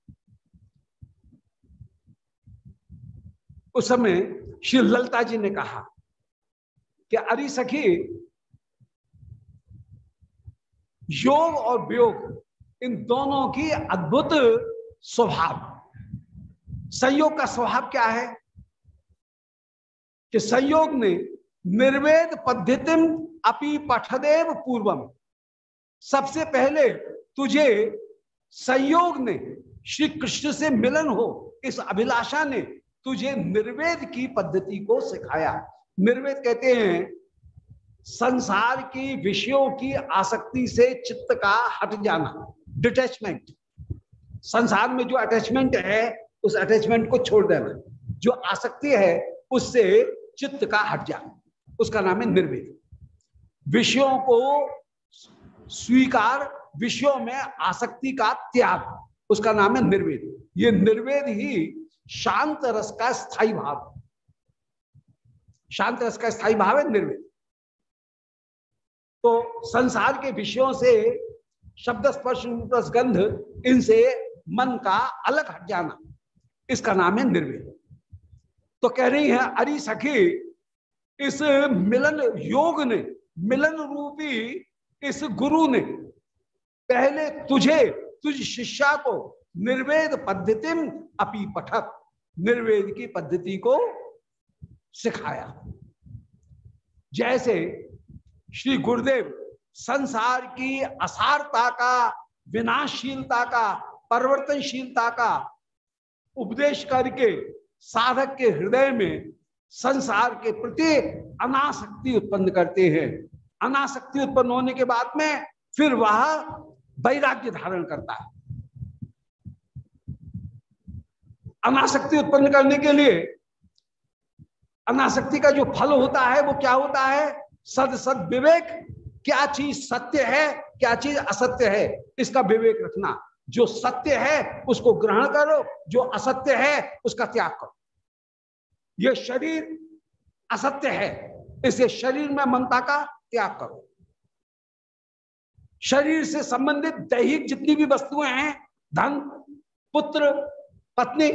उस समय श्री ललता जी ने कहा कि अरे सखी, योग और वियोग, इन दोनों की अद्भुत स्वभाव। संयोग का स्वभाव क्या है? कि संयोग ने निर्वेद पद्धतिम अपि पठदेव पूर्वम। सबसे पहले तुझे संयोग ने श्री कृष्ण से मिलन हो, इस अभिलाषा ने तुझे निर्वेद की पद्धति को सिखाया। निर्वेद कहते हैं, संसार की विषयों की आसक्ति से चित्त का हट जाना डिटैचमेंट संसार में जो अटैचमेंट है, उस अटैचमेंट को छोड़ देना। जो आसक्ति है, उससे चित्त का हट जाना उसका नाम है निर्वेद। विषयों को स्वीकार, विषयों में आसक्ति का त्याग। उसका नाम है निर्वेद। ये निर्वेद ही शांत रस का स्थायी भाव। शांत रस का स्थायी भाव है निर्वेद। तो संसार के विषयों से शब्द स्पर्श गंध, इनसे मन का अलग हट जाना। इसका नाम है निर्वेद। तो कह रही है, अरे सखी, इस मिलन योग ने, मिलन रूपी इस गुरु ने, पहले तुझे, तुझ शिष्या को निर्वेद पद्धति अपी पठक निर्वेद की पद्धति को सिखाया। जैसे श्री गुरुदेव संसार की असारता का विनाशशीलता का, परिवर्तनशीलता का उपदेश करके साधक के हृदय में संसार के प्रति अनासक्ति उत्पन्न करते हैं। अनासक्ति उत्पन्न होने के बाद में फिर वह वैराग्य धारण करता है। अनासक्ति उत्पन्न करने के लिए अनासक्ति का जो फल होता है, वो क्या होता है? सद सद विवेक, क्या चीज़ सत्य है, क्या चीज़ असत्य है, इसका विवेक रखना। जो सत्य है, उसको ग्रहण करो। जो असत्य है, उसका त्याग करो। ये शरीर असत्य है, इसे शरीर में ममता का त्याग करो। शरीर से संबंधित दैहिक जितनी भी वस्तुएँ हैं, धन, पुत्र, पत्नी,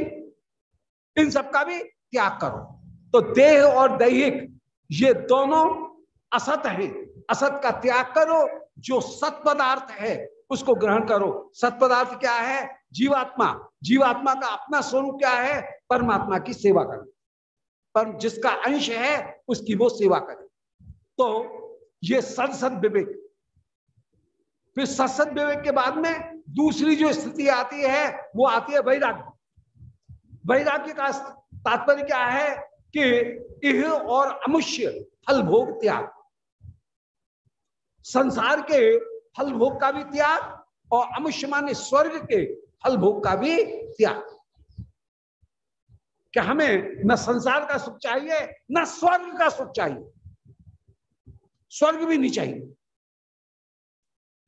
इन सब का भी त्याग करो। तो देह और दैहिक, ये दोनों असत हैं। असत का त्याग करो, जो सत पदार्थ है। उसको ग्रहण करो। सत्पदार्थ क्या है? जीवात्मा। जीवात्मा का अपना स्वरूप क्या है? परमात्मा की सेवा करना। पर जिसका अंश है, उसकी वो सेवा करे। तो ये सद सद विवेक। फिर सत्सत विवेक के बाद में दूसरी जो स्थिति आती है, वो आती है वैराग्य। वैराग्य का तात्पर्य क्या है? कि इह और अमुष्य फल भोग त्याग। संसार के फल भोग का भी त्याग और अमुष्य माने स्वर्ग के फल भोग का भी त्याग। कि हमें न संसार का सुख चाहिए, न स्वर्ग का सुख चाहिए? स्वर्ग भी नहीं चाहिए।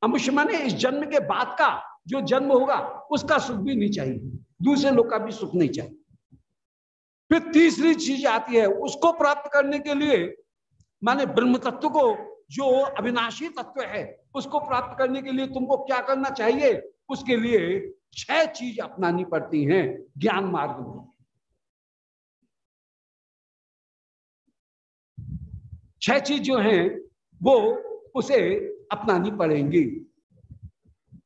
अमुष्य माने इस जन्म के बाद का जो जन्म होगा, उसका सुख भी नहीं चाहिए। दूसरे लोग का भी सुख नहीं चाहिए। फिर तीसरी चीज़ आती है, उसको प्राप्त करने के लिए माने ब्रह्म तत्व को जो अविनाशी तत्व है, उसको प्राप्त करने के लिए तुमको क्या करना चाहिए? उसके लिए छह चीज़ अपनानी पड़ती हैं, ज्ञान मार्ग में। छह चीज़ जो हैं, वो उसे अपनानी पड़ेंगी।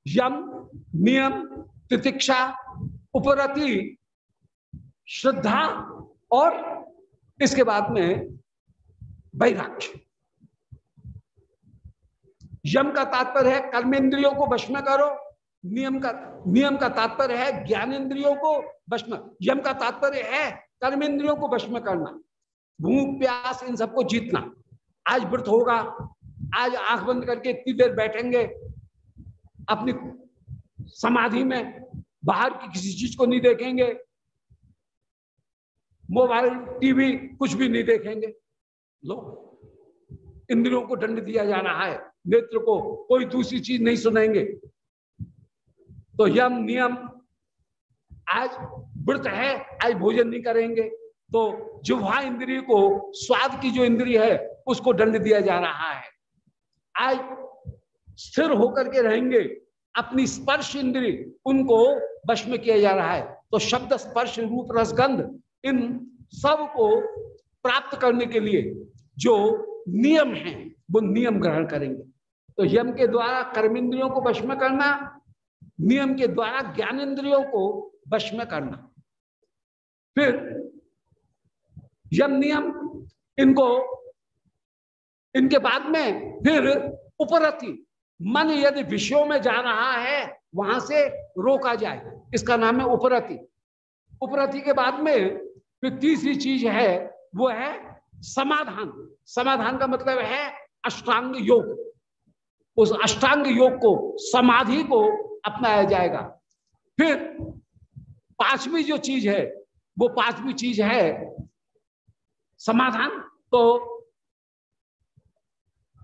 यम, नियम, तितिक्षा, उपरति, श्रद्धा और इसके बाद में वैराग्य। यम का तात्पर्य है, कर्मेंद्रियों को वश में करो। नियम का नियम का तात्पर्य है ज्ञानेन्द्रियों को वश में यम का तात्पर्य है, कर्मेंद्रियों को वश में करना। भूख, प्यास, इन सबको जीतना। आज व्रत होगा, आज आँख बंद करके इतनी देर बैठेंगे, अपनी समाधि में बाहर की किसी चीज़ को नहीं देखेंगे, मोबाइल, टीवी कुछ भी नहीं देखेंगे। लो, इंद्रियों को दंड दिया जा रहा है। नेत्र को कोई दूसरी चीज़ नहीं सुनेंगे तो यम नियम आज व्रत है, आज भोजन नहीं करेंगे। तो जुहा इंद्रिय को, स्वाद की जो इंद्रिय है, उसको दंड दिया जा रहा है। आज स्थिर होकर के रहेंगे, अपनी स्पर्श इंद्री उनको वश में किया जा रहा है। तो शब्द, स्पर्श, रूप, रसगंध, इन सबको प्राप्त करने के लिए जो नियम है, वो नियम ग्रहण करेंगे। तो यम के द्वारा कर्मेंद्रियों को वश में करना, नियम के द्वारा ज्ञानेन्द्रियों को वश में करना। फिर यम नियम, इनको, इनके बाद में फिर उपरति, मन यदि विषयों में जा रहा है, वहाँ से रोका जाए इसका नाम है उपरति। उपरति के बाद में फिर तीसरी चीज़ है, वो है समाधान। समाधान का मतलब है अष्टांग योग। उस अष्टांग योग को, समाधि को अपनाया जाएगा। फिर पांचवी जो चीज़ है, वो पांचवी चीज़ है समाधान। तो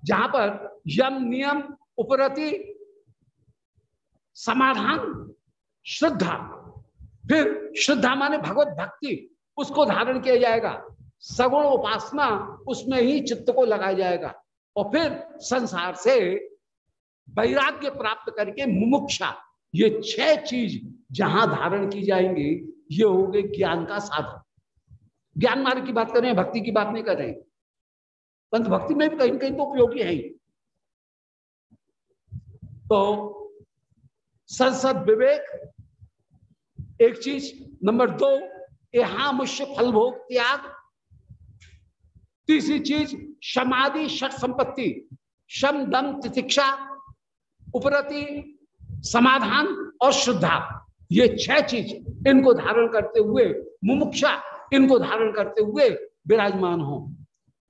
जहाँ पर यम, नियम, उपरति, समाधान, श्रद्धा। फिर श्रद्धा माने भगवत भक्ति, उसको धारण किया जाएगा। सगुण उपासना, उसमें ही चित्त को लगाया जाएगा। और फिर संसार से वैराग्य प्राप्त करके मुमुक्षा। ये छह चीज़ जहाँ धारण की जाएँगी, ये हो गए ज्ञान का साधन। ज्ञान मार्ग की बात कर रहे हैं, भक्ति की बात नहीं कर रहे हैं। परंतु भक्ति में भी कहीं कहीं तो उपयोगी है तो संसद विवेक, एक चीज़। नंबर दो यहाँ मुष्य फल भोग त्याग। तीसरी चीज़, समाधि षट संपत्ति, शम दम तितिक्षा उपरति, समाधान और श्रद्धा ये छह चीज़ इनको धारण करते हुए, मुमुक्षा इनको धारण करते हुए विराजमान हो।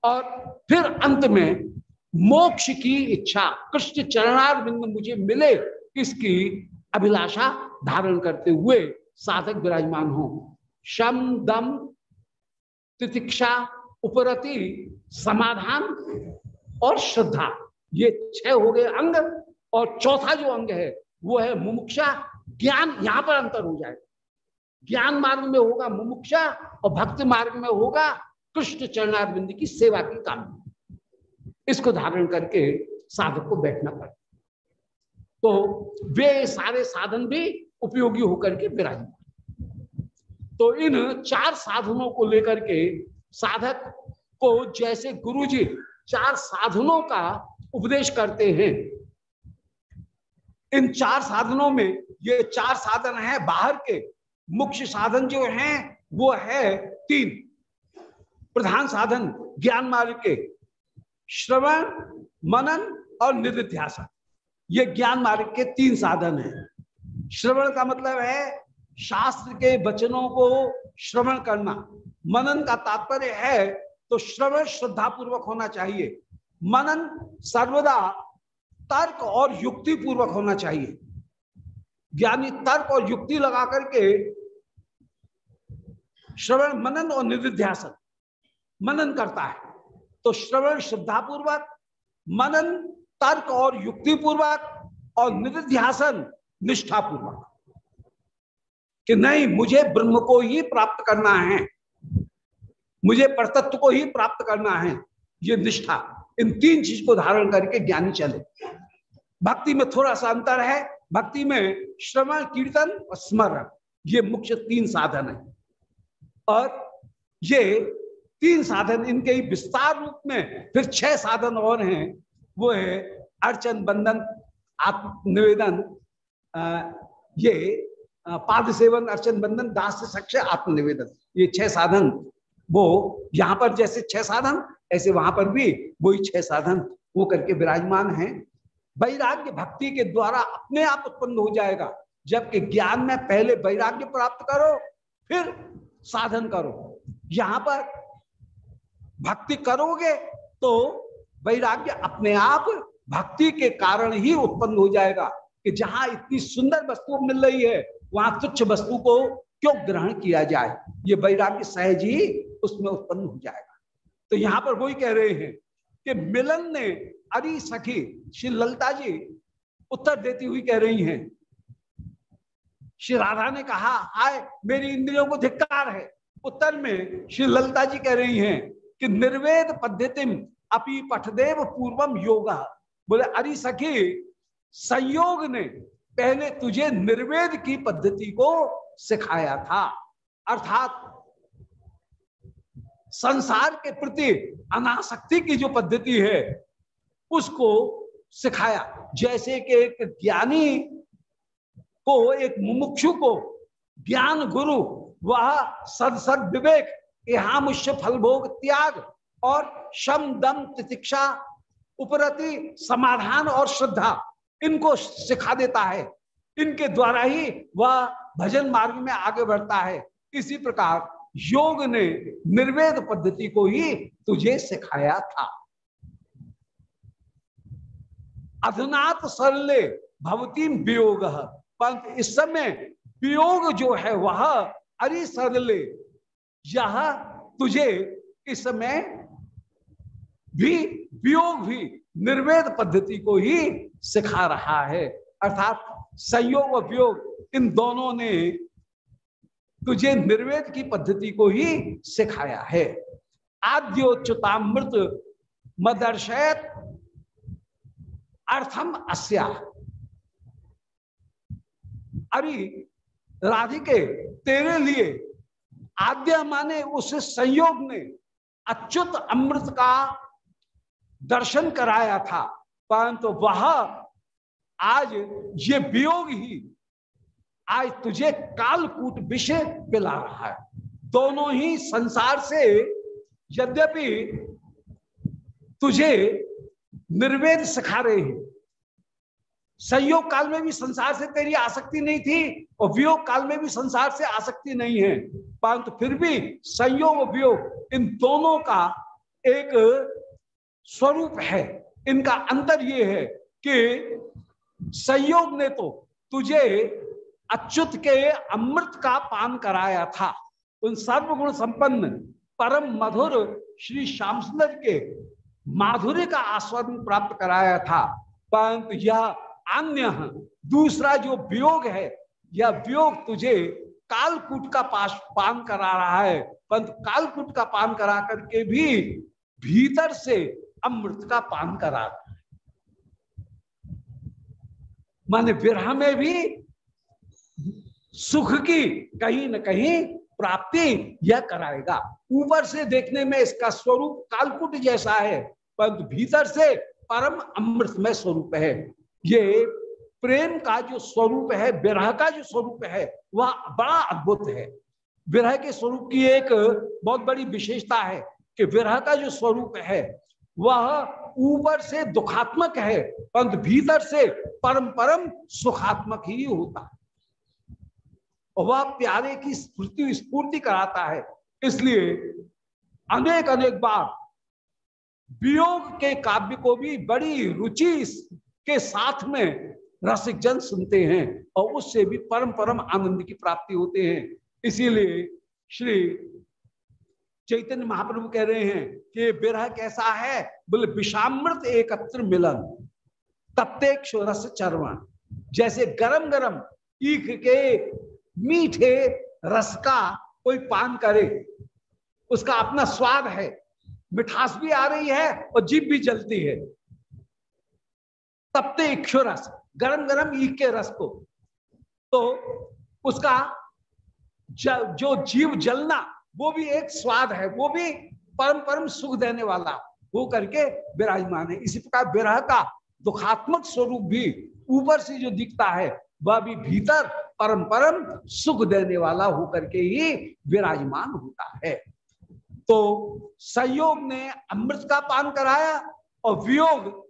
और फिर अंत में, मोक्ष की इच्छा, कृष्ण चरणार बिंद मुझे मिले, इसकी अभिलाषा धारण करते हुए साधक विराजमान हो। शम दम तितिक्षा, उपरति, समाधान और श्रद्धा ये छह हो गए अंग। और चौथा जो अंग है, वो है मुमुक्षा। ज्ञान यहाँ पर अंतर हो जाएगा। ज्ञान मार्ग में होगा मुमुक्षा और भक्ति मार्ग में होगा कृष्ण चरणारविंद की सेवा की काम इसको धारण करके साधक को बैठना पड़े तो वे सारे साधन भी उपयोगी होकर के विराजमान तो इन चार साधनों को लेकर के साधक को जैसे गुरुजी चार साधनों का उपदेश करते हैं इन चार साधनों में ये चार साधन है बाहर के। मुख्य साधन जो हैं, वो है तीन। प्रधान साधन, ज्ञान मार्ग के। श्रवण, मनन और निधिध्यासन। ये ज्ञान मार्ग के तीन साधन हैं। श्रवण का मतलब है शास्त्र के वचनों को श्रवण करना। मनन का तात्पर्य है तो श्रवण श्रद्धा पूर्वक होना चाहिए। मनन सर्वदा तर्क और युक्ति पूर्वक होना चाहिए। ज्ञानी तर्क और युक्ति लगा करके श्रवण मनन और निधिध्यासन, मनन करता है। तो श्रवण श्रद्धा पूर्वक मनन तर्क और युक्ति पूर्वक और निधिध्यासन निष्ठा पूर्वक कि नहीं, मुझे ब्रह्म को ही प्राप्त करना है। मुझे परतत्व को ही प्राप्त करना है। ये निष्ठा। इन तीन चीज़ को धारण करके ज्ञानी चले। भक्ति में थोड़ा सा अंतर है। भक्ति में श्रवण, कीर्तन और स्मरण, ये मुख्य तीन साधन है। और ये तीन साधन इनके ही विस्तार रूप में फिर छह साधन और हैं। वो है अर्चन बंधन आत्म निवेदन ये पाद सेवन, अर्चन बंधन दास सक्ष आत्मनिवेदन। ये छह साधन, वो यहाँ पर जैसे छह साधन ऐसे वहाँ पर भी वही छह साधन वो करके विराजमान है। वैराग्य भक्ति के द्वारा अपने आप उत्पन्न हो जाएगा, जबकि ज्ञान में पहले वैराग्य प्राप्त करो, फिर साधन करो। यहाँ पर भक्ति करोगे तो वैराग्य अपने आप भक्ति के कारण ही उत्पन्न हो जाएगा कि जहाँ इतनी सुंदर वस्तु मिल रही है, वहाँ तुच्छ वस्तु को क्यों ग्रहण किया जाए? ये वैराग्य सहज ही उसमें उत्पन्न हो जाएगा। तो यहाँ पर वही कह रहे हैं कि मिलन ने अरी सखी श्री ललता जी उत्तर देती हुई कह रही हैं। श्री राधा ने कहा आए मेरी इंद्रियों को धिक्कार है। उत्तर में श्री ललता जी कह रही हैं कि निर्वेद पद्धति अपी पठदेव पूर्वम योग। बोले अरे सखी संयोग ने पहले तुझे निर्वेद की पद्धति को सिखाया था। अर्थात संसार के प्रति अनासक्ति की जो पद्धति है, उसको सिखाया। जैसे कि एक ज्ञानी को, एक मुमुक्षु को ज्ञान गुरु, वह सद सद विवेक मुष्य फल भोग त्याग और शम दम तितिक्षा, उपरति समाधान और श्रद्धा, इनको सिखा देता है। इनके द्वारा ही वह भजन मार्ग में आगे बढ़ता है। इसी प्रकार योग ने निर्वेद पद्धति को ही तुझे सिखाया था। अधुनात सरले भवती वियोग। परंतु इस समय वियोग जो है वह अरे सरले, यह तुझे इस समय भी वियोग भी निर्वेद पद्धति को ही सिखा रहा है। अर्थात संयोग और वियोग इन दोनों ने तुझे निर्वेद की पद्धति को ही सिखाया है। आद्योच्युतामृत मदर्शयत अर्थम अस्या। अरे, राधिके, तेरे लिए आद्य माने उस संयोग ने अच्युत अमृत का दर्शन कराया था, परंतु वह आज ये वियोग ही आज तुझे कालकूट विषय पिला रहा है। दोनों ही संसार से यद्यपि तुझे निर्वेद सिखा रहे हैं। संयोग काल में भी संसार से तेरी आसक्ति नहीं थी और वियोग काल में भी संसार से आसक्ति नहीं है। परंतु फिर भी संयोग और वियोग इन दोनों का एक स्वरूप है। इनका अंतर ये है कि संयोग ने तो तुझे अच्युत के अमृत का पान कराया था। उन सर्वगुण संपन्न परम मधुर श्री श्याम सुंदर के माधुर्य का आस्वादन प्राप्त कराया था। परंतु यह अन्य दूसरा जो वियोग है, यह वियोग तुझे कालकूट का पास पान करा रहा है। परंतु कालकूट का पान करा करके भी भीतर से अमृत का पान करा। रहा माने विरह में भी सुख की कहीं न कहीं प्राप्ति यह कराएगा। ऊपर से देखने में इसका स्वरूप कालकुट जैसा है, परंतु भीतर से परम अमृतमय स्वरूप है। ये प्रेम का जो स्वरूप है, विरह का जो स्वरूप है, वह बड़ा अद्भुत है। विरह के स्वरूप की एक बहुत बड़ी विशेषता है कि विरह का जो स्वरूप है, वह ऊपर से दुखात्मक है, परंतु भीतर से परम परम सुखात्मक ही होता है। वह प्यारे की स्फूर्ति स्फूर्ति कराता है। इसलिए अनेक अनेक बार वियोग के काव्य को भी बड़ी रुचि के साथ में रसिक जन सुनते हैं और उससे भी परम परम आनंद की प्राप्ति होते हैं। इसीलिए श्री चैतन्य महाप्रभु कह रहे हैं कि विरह कैसा है? बोले, विषामृत एकत्र मिलन, तप्तेक्ष रस चरवण। जैसे गरम गरम ईख के मीठे रस का कोई पान करे, उसका अपना स्वाद है, मिठास भी आ रही है और जीप भी जलती है। तपते इक्षु रस गरम गरम ईख के रस को। तो उसका जो जीव जलना, वो भी एक स्वाद है, वो भी परम परम सुख देने वाला हो करके विराजमान है। इसी प्रकार विरह का दुखात्मक स्वरूप भी ऊपर से जो दिखता है, वह भी भीतर परम परम सुख देने वाला होकर के ही विराजमान होता है। तो संयोग ने अमृत का पान कराया और वियोग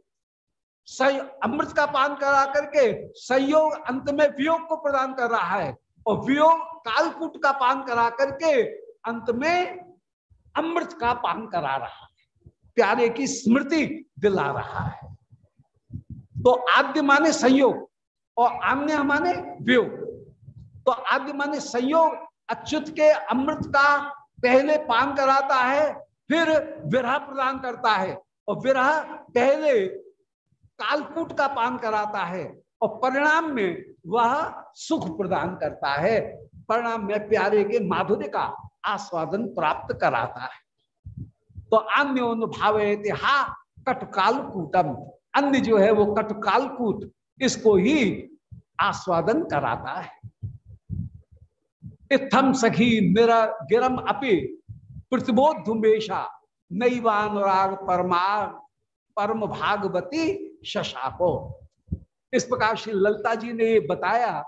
अमृत का पान करा करके संयोग अंत में वियोग को प्रदान कर रहा है और वियोग कालकूट का पान करा करके अंत में अमृत का पान करा रहा है। प्यारे की स्मृति दिला रहा है। तो आद्य माने संयोग और आन्य माने वियोग। तो आद्य माने संयोग अच्युत के अमृत का पहले पान कराता है, फिर विरह प्रदान करता है और विरह पहले कालकूट का पान कराता है और परिणाम में वह सुख प्रदान करता है। परिणाम में प्यारे के माधुर्य का आस्वादन प्राप्त कराता है। तो अन्य भाव हा कटकाल कूटम अन्य जो है वो कटकाल कूट इसको ही आस्वादन कराता है। इत्थम सखी निरा गिरम अपि प्रतिबोधुमेशा नैवानुराग परमार परम भागवती शशाको इस प्रकार श्री ललता जी ने बताया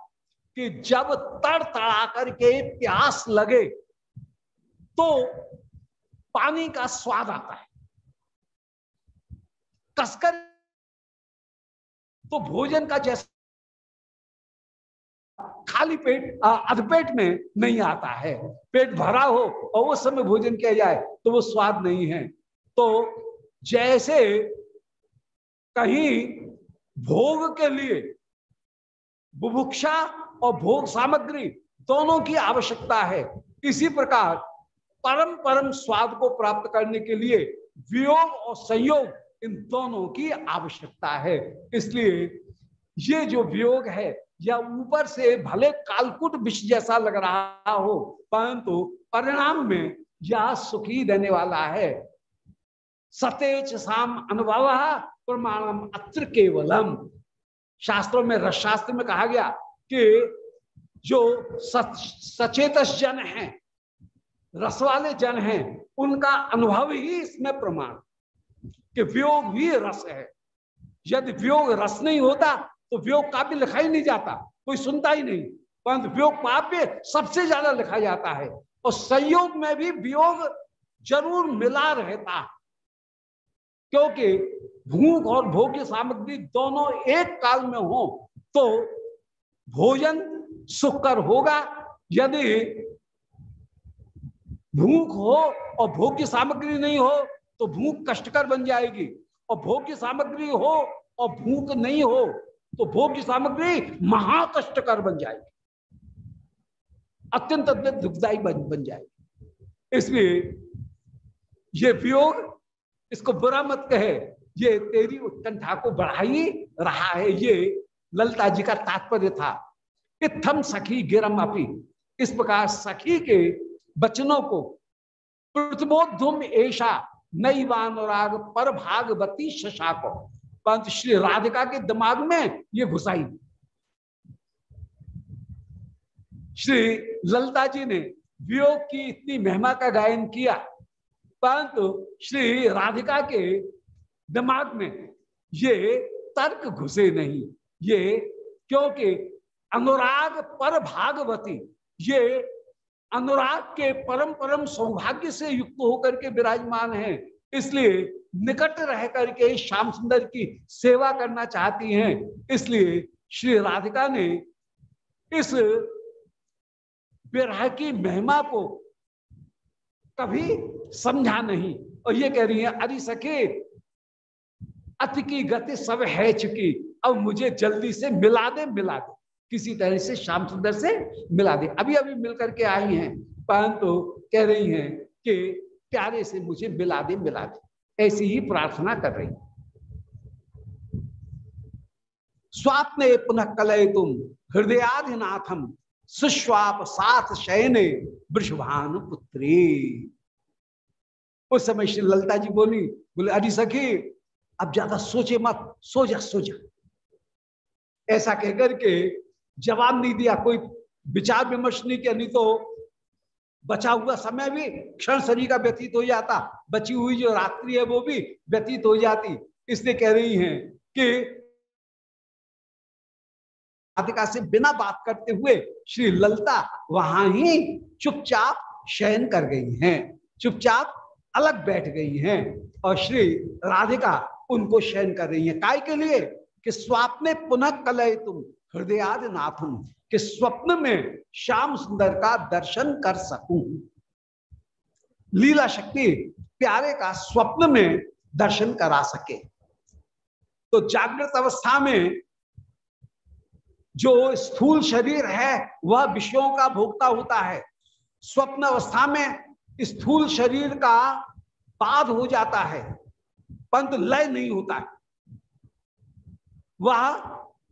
कि जब तड़ तड़ा करके प्यास लगे तो पानी का स्वाद आता है। कसकर तो भोजन का जैसा खाली पेट अधपेट में नहीं आता है। पेट भरा हो और उस समय भोजन किया जाए तो वो स्वाद नहीं है। तो जैसे कहीं भोग के लिए बुभुक्षा और भोग सामग्री दोनों की आवश्यकता है, इसी प्रकार परम परम स्वाद को प्राप्त करने के लिए वियोग और संयोग इन दोनों की आवश्यकता है। इसलिए ये जो वियोग है या ऊपर से भले कालकुट विष जैसा लग रहा हो परंतु परिणाम में यह सुखी देने वाला है। सतेज साम अनुभव प्रमाणम अत्र केवलम। शास्त्रों में रसशास्त्र में कहा गया कि जो सच, सचेत जन है रस वाले जन हैं उनका अनुभव ही इसमें प्रमाण। कि वियोग भी रस है। यदि वियोग रस नहीं होता तो वियोग काव्य लिखा ही नहीं जाता, कोई सुनता ही नहीं। परंतु व्योग काव्य सबसे ज़्यादा लिखा जाता है। और संयोग में भी वियोग ज़रूर मिला रहता है। क्योंकि भूख और भोग्य सामग्री दोनों एक काल में हो तो भोजन सुखकर होगा। यदि भूख हो और भोग्य सामग्री नहीं हो तो भूख कष्टकर बन जाएगी। और भोग्य सामग्री हो और भूख नहीं हो तो भोग्य सामग्री महाकष्टकर बन जाएगी। अत्यंत अत्यंत दुखदायी बन, बन जाएगी। इसलिए ये वियोग इसको बुरा मत कहे ये तेरी उत्कंठा को बढ़ा ही रहा है। ये ललता जी का तात्पर्य था। इत्थम सखी गिरम अपी। इस प्रकार सखी के बचनों को प्रतिबोधुम ऐसा नई वानुराग पर भागवती शशा को परंतु श्री राधिका के दिमाग में ये घुसाई। श्री ललता जी ने वियोग की इतनी महिमा का गायन किया। परंतु श्री राधिका के दिमाग में ये तर्क घुसे नहीं। ये क्योंकि अनुराग पर भागवती ये अनुराग के परम परम सौभाग्य से युक्त होकर के विराजमान है। इसलिए निकट रह करके श्याम सुंदर की सेवा करना चाहती हैं। इसलिए श्री राधिका ने इस विरह की महिमा को कभी समझा नहीं और ये कह रही है, अरे सके अति की गति सब है चुकी, अब मुझे जल्दी से मिला दे मिला दे। किसी तरह से श्याम सुंदर से मिला दे। अभी अभी मिलकर के आई हैं, परंतु तो कह रही हैं कि प्यारे से मुझे मिला दे मिला दे। ऐसी ही प्रार्थना कर रही। स्वात्म पुनः कलय तुम, हृदयाधिनाथम, सुश्वाप साथ शयने वृषभान पुत्री उस समय श्री ललता जी बोली, बोले, अरे सखी, अब ज़्यादा सोचे मत सो जा सो जा ऐसा कहकर के जवाब नहीं दिया, कोई विचार विमर्श नहीं किया, नहीं तो बचा हुआ समय भी क्षण शरीर का व्यतीत हो जाता। बची हुई जो रात्रि है वो भी व्यतीत हो जाती। इसलिए कह रही हैं कि राधिका से बिना बात करते हुए श्री ललता वहाँ ही चुपचाप शयन कर गई हैं, चुपचाप अलग बैठ गई हैं और श्री राधिका उनको शयन कर रही है। काय के लिए? कि स्वाप्ने पुनः कलय तुम हृदयाद नाथुम कि स्वप्न में श्याम सुंदर का दर्शन कर सकूँ। लीला शक्ति प्यारे का स्वप्न में दर्शन करा सके। तो जागृत अवस्था में जो स्थूल शरीर है, वह विषयों का भोगता होता है। स्वप्न अवस्था में स्थूल शरीर का बाध हो जाता है पंत लय नहीं होता है। वह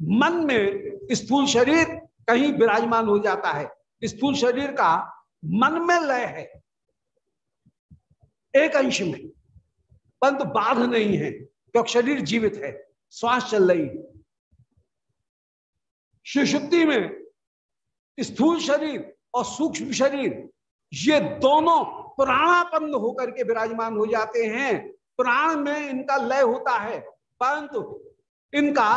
मन में स्थूल शरीर कहीं विराजमान हो जाता है। स्थूल शरीर का मन में लय है। एक अंश में। पंत बाध नहीं है, क्योंकि शरीर जीवित है, श्वास चल रही है। सुषुप्ति में स्थूल शरीर और सूक्ष्म शरीर, ये दोनों प्राणापन्न होकर के विराजमान हो जाते हैं। प्राण में इनका लय होता है, परंतु इनका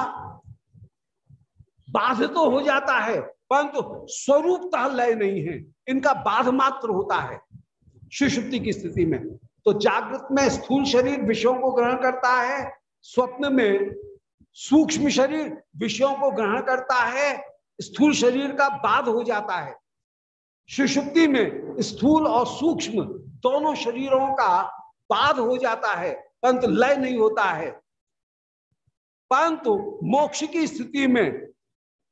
बाध तो हो जाता है, परंतु स्वरूपतः लय नहीं है। इनका बाध मात्र होता है, सुषुप्ति की स्थिति में। तो जागृत में स्थूल शरीर विषयों को ग्रहण करता है, स्वप्न में सूक्ष्म शरीर विषयों को ग्रहण करता है, स्थूल शरीर का बाध हो जाता है। सुषुप्ति में स्थूल और सूक्ष्म दोनों शरीरों का बाध हो जाता है, परंतु लय नहीं होता है। परंतु मोक्ष की स्थिति में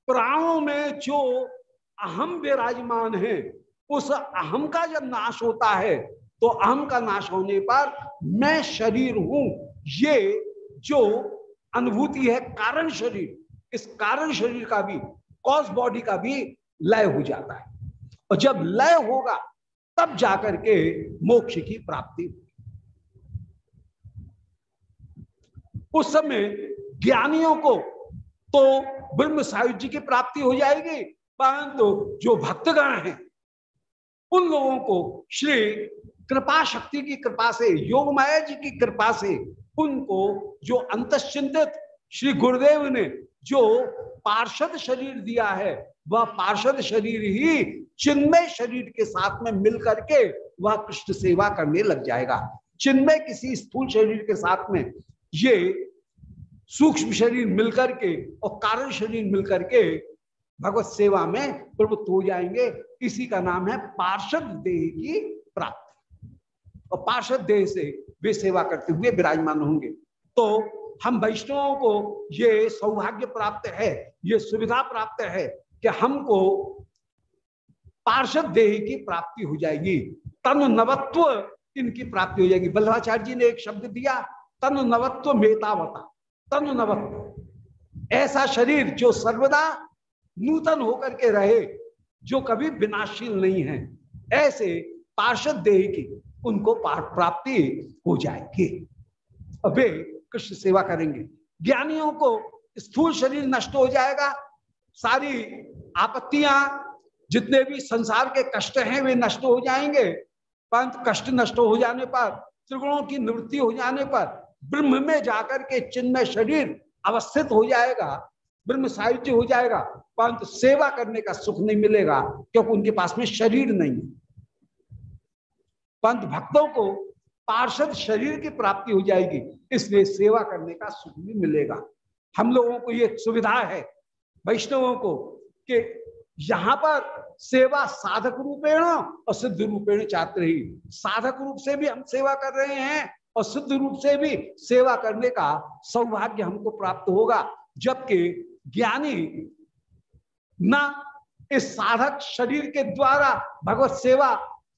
प्राणों में जो अहम विराजमान है, उस अहम का जब नाश होता है तो अहम का नाश होने पर मैं शरीर हूँ। ये जो अनुभूति है कारण शरीर, इस कारण शरीर का भी कॉज बॉडी का भी लय हो जाता है। और जब लय होगा, तब जाकर के मोक्ष की प्राप्ति उस समय ज्ञानियों को तो ब्रह्म सायुज जी की प्राप्ति हो जाएगी, परंतु जो भक्तगण हैं, उन लोगों को श्री कृपा शक्ति की कृपा से, योग माया जी की कृपा से उनको जो अंतश्चिंतित श्री गुरुदेव ने जो पार्षद शरीर दिया है, वह पार्षद शरीर ही चिन्मय शरीर के साथ में मिल करके वह कृष्ण सेवा करने लग जाएगा। चिन्मय किसी स्थूल शरीर के साथ में ये सूक्ष्म शरीर मिलकर के और कारण शरीर मिलकर के भगवत सेवा में प्रवृत्त हो जाएँगे। इसी का नाम है पार्षद देह की प्राप्ति। और पार्षद देह से वे सेवा करते हुए विराजमान होंगे। तो हम वैष्णवों को ये सौभाग्य प्राप्त है, ये सुविधा प्राप्त है कि हमको पार्षद देह की प्राप्ति हो जाएगी। तनु नवत्व इनकी प्राप्ति हो जाएगी। बल्लाचार्य जी ने एक शब्द दिया, तनु नवत्व मेतावता। तनु नवत्व। ऐसा शरीर जो सर्वदा नूतन होकर के रहे, जो कभी विनाशील नहीं है। ऐसे पार्षद देह की उनको प्राप्ति हो जाएगी। वे कृष्ण सेवा करेंगे। ज्ञानियों को स्थूल शरीर नष्ट हो जाएगा, सारी आपत्तियाँ, जितने भी संसार के कष्ट हैं, वे नष्ट हो जाएँगे। परंतु कष्ट नष्ट हो जाने पर, त्रिगुणों की निवृत्ति हो जाने पर, ब्रह्म में जाकर के चिन्मय शरीर अवस्थित हो जाएगा, ब्रह्म साहित्य हो जाएगा। परंतु सेवा करने का सुख नहीं मिलेगा, क्योंकि उनके पास में शरीर नहीं है। पंत भक्तों को पार्षद शरीर की प्राप्ति हो जाएगी, इसलिए सेवा करने का सुख भी मिलेगा। हम लोगों को ये सुविधा है, वैष्णवों को, कि यहाँ पर सेवा साधक रूपेण और सिद्ध रूपेण चाहते ही साधक रूप से भी हम सेवा कर रहे हैं और सिद्ध रूप से भी सेवा करने का सौभाग्य हमको प्राप्त होगा, जबकि ज्ञानी ना इस साधक शरीर के द्वारा भगवत सेवा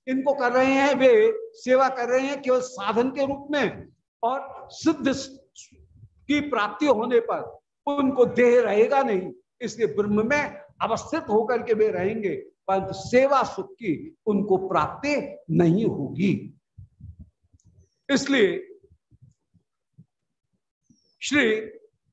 इनको कर रहे हैं, वे सेवा कर रहे हैं केवल साधन के रूप में और सिद्ध की प्राप्ति होने पर उनको देह रहेगा नहीं। इसलिए ब्रह्म में अवस्थित होकर के वे रहेंगे, परंतु सेवा सुख की उनको प्राप्ति नहीं होगी। इसलिए श्री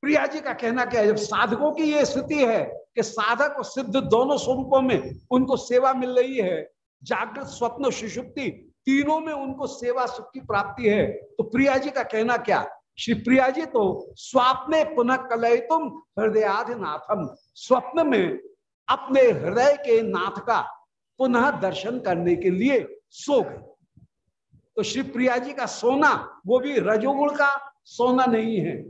प्रिया जी का कहना क्या है, जब साधकों की यह स्थिति है कि साधक और सिद्ध दोनों स्वरूपों में उनको सेवा मिल रही है जागृत स्वप्न सुषुप्ति तीनों में उनको सेवा सुख की प्राप्ति है। तो प्रिया जी का कहना क्या? श्री प्रिया जी तो स्वप्ने पुनः कलय तुम हृदयाधि नाथम स्वप्न में अपने हृदय के नाथ का पुनः दर्शन करने के लिए सो गए। तो श्री प्रिया जी का सोना, वो भी रजोगुण का सोना नहीं है।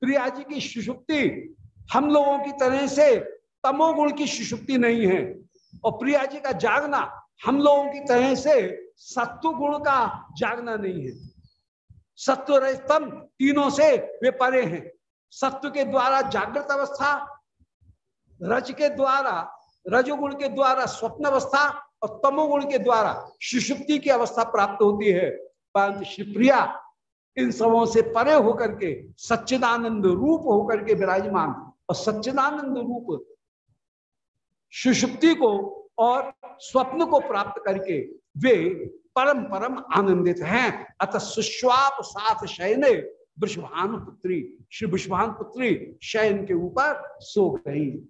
प्रिया जी की सुषुप्ति हम लोगों की तरह से तमोगुण की सुषुप्ति नहीं है। और प्रिया जी का जागना हम लोगों की तरह से सत्व गुण का जागना नहीं है। सत्व रजतम तीनों से वे परे हैं। सत्व के द्वारा जागृत अवस्था, रज के द्वारा, रजोगुण के द्वारा स्वप्न अवस्था और तमोगुण के द्वारा सुषुप्ति की अवस्था प्राप्त होती है। परंतु शिवप्रिया इन सबों से परे होकर के, सच्चिदानंद रूप होकर के विराजमान और सच्चिदानंद रूप सुषुप्ति को और स्वप्न को प्राप्त करके वे परम परम आनंदित हैं। अतः सुश्वाप साथ शयन वृषभान पुत्री, श्री वृषभान पुत्री शयन के ऊपर सो गई।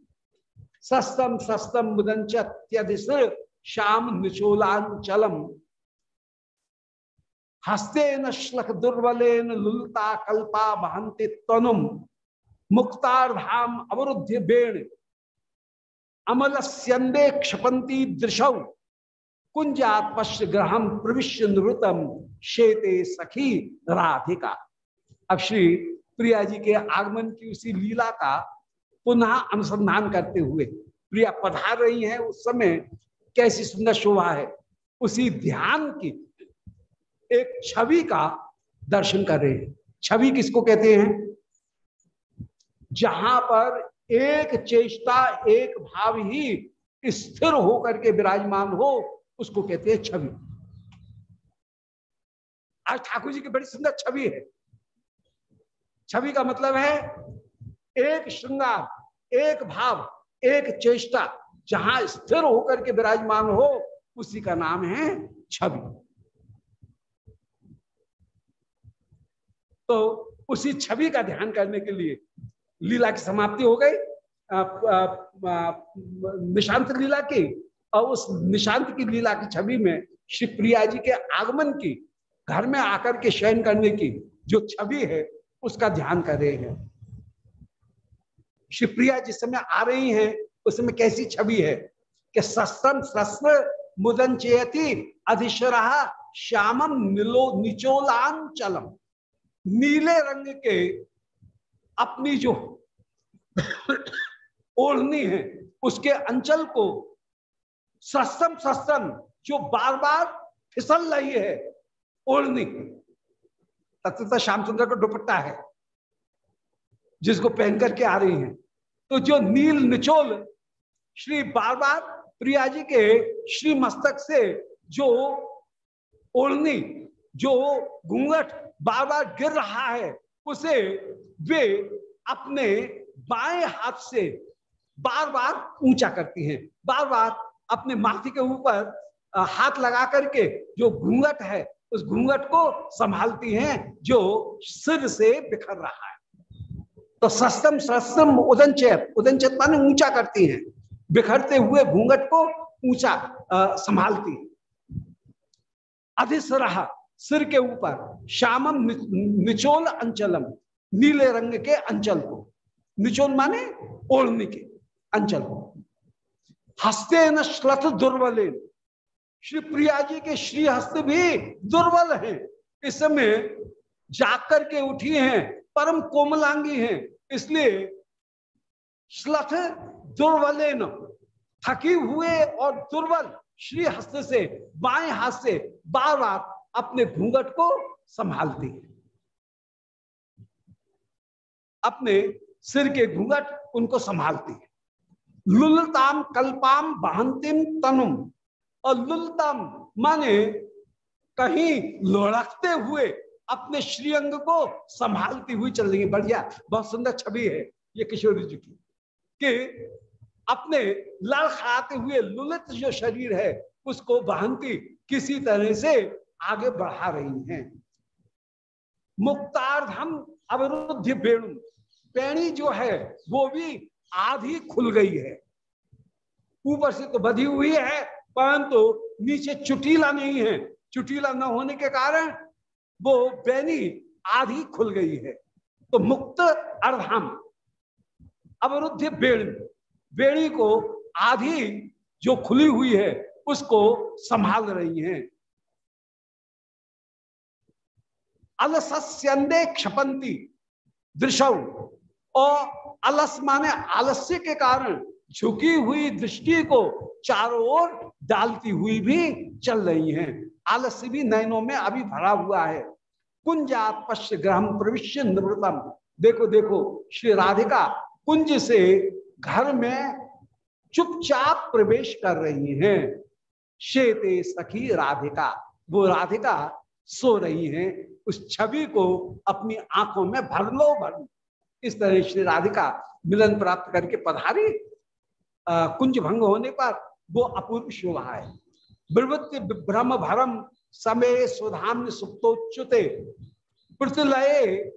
सस्तम सस्तम मुदंचत्यधिसर श्याम निचोलांचलम। हस्ते न श्लख दुर्बलेन लुलता कल्पा बहंति तनुम मुक्तार्धाम अवरुद्ध बेण। अमल स्यंदे क्षपंती दृशौ। कुंजात पश्च ग्रहम प्रविश्य नृतम शेते सखी राधिका। अब श्री प्रिया जी के आगमन की उसी लीला का पुनः अनुसंधान करते हुए प्रिया पधार रही है, उस समय कैसी सुंदर शोभा है, उसी ध्यान की एक छवि का दर्शन कर रहे हैं। छवि किसको कहते हैं? जहाँ पर एक चेष्टा, एक भाव ही स्थिर होकर के विराजमान हो, उसको कहते हैं छवि। आज ठाकुर जी की बड़ी सुंदर छवि है। छवि का मतलब है एक श्रृंगार, एक भाव, एक चेष्टा, जहाँ स्थिर होकर के विराजमान हो, उसी का नाम है छवि। तो उसी छवि का ध्यान करने के लिए लीला की समाप्ति हो गई। निशांत लीला की और उस निशांत की लीला की छवि में श्री प्रिया जी के आगमन की, घर में आकर के शयन करने की जो छवि है, उसका ध्यान कर रहे हैं। श्री प्रिया जिस समय आ रही हैं, उस समय कैसी छवि है? कि सस्त्रम शस्त्र मुदन चेयती अधिश्वरा श्यामम नीलो, निचोलांचलम। नीले रंग के अपनी जो ओढ़नी है। उसके अंचल को सस्तम सस्तम जो बार बार फिसल रही है, ओढ़नी। तत्वता श्यामचंद्र का दुपट्टा है, जिसको पहन करके आ रही हैं। तो जो नील निचोल श्री बार बार प्रिया जी के श्री मस्तक से जो ओढ़नी, जो घूंघट बार बार गिर रहा है, उसे वे अपने बाएँ हाथ से बार बार ऊँचा करती हैं। बार बार अपने माथे के ऊपर हाथ लगा करके जो घूंघट है, उस घूंघट को संभालती हैं, जो सिर से बिखर रहा है। तो सस्तम सस्तम उदनचेत उदनचेत माने ऊँचा करती हैं। बिखरते हुए घूंघट को ऊँचा संभालती है। अधिसरहा सिर के ऊपर श्यामम निचोल अंचलम, नीले रंग के अंचल को। निचोल माने ओढ़ने के अंचल को हस्ते न श्लथ दुर्बल श्री प्रिया जी के श्री हस्त भी दुर्बल हैं इस समय जाकर के उठी हैं परम कोमलांगी हैं इसलिए श्लथ दुर्बले थकी हुए और दुर्बल श्री हस्त से बाएँ हाथ से बार बार अपने घूंघट को संभालती है अपने सिर के घूंघट उनको संभालती है। लुलताम कल्पाम बहंतिम तनुम। और लुलताम माने कहीं लड़कते हुए अपने श्रीअंग को संभालती हुई चल रही है। बढ़िया, बहुत सुंदर छवि है ये किशोरी जी की। कि अपने लड़खाते हुए लुलित जो शरीर है, उसको बहंती किसी तरह से आगे बढ़ा रही हैं। मुक्तार्धम अवरुद्ध वेणु पैणी जो है, वो भी आधी खुल गई है। ऊपर से तो बधी हुई है, परंतु तो नीचे चुटीला नहीं है। चुटीला न होने के कारण वो बैनी आधी खुल गई है। तो मुक्त अर्धाम, अवरुद्ध बेणी बेणी को आधी जो खुली हुई है, उसको संभाल रही है। अलसस्यंदे क्षपंती दृशव और अलस माने आलस्य के कारण झुकी हुई दृष्टि को चारों ओर डालती हुई भी चल रही हैं। आलस्य भी नयनों में अभी भरा हुआ है। कुंजा पश्य ग्रह प्रविश्य निवृतम देखो देखो, श्री राधिका कुंज से घर में चुपचाप प्रवेश कर रही हैं। शेते सखी राधिका, वो राधिका सो रही हैं। उस छवि को अपनी आँखों में भर लो भर लो। इस तरह श्री राधिका मिलन प्राप्त करके पधारी कुंज भंग होने पर वो अपूर्व शोभा है प्रवृत्ति ब्रह्म भरम समय सुधाम सुप्तोच्युते प्रतिलय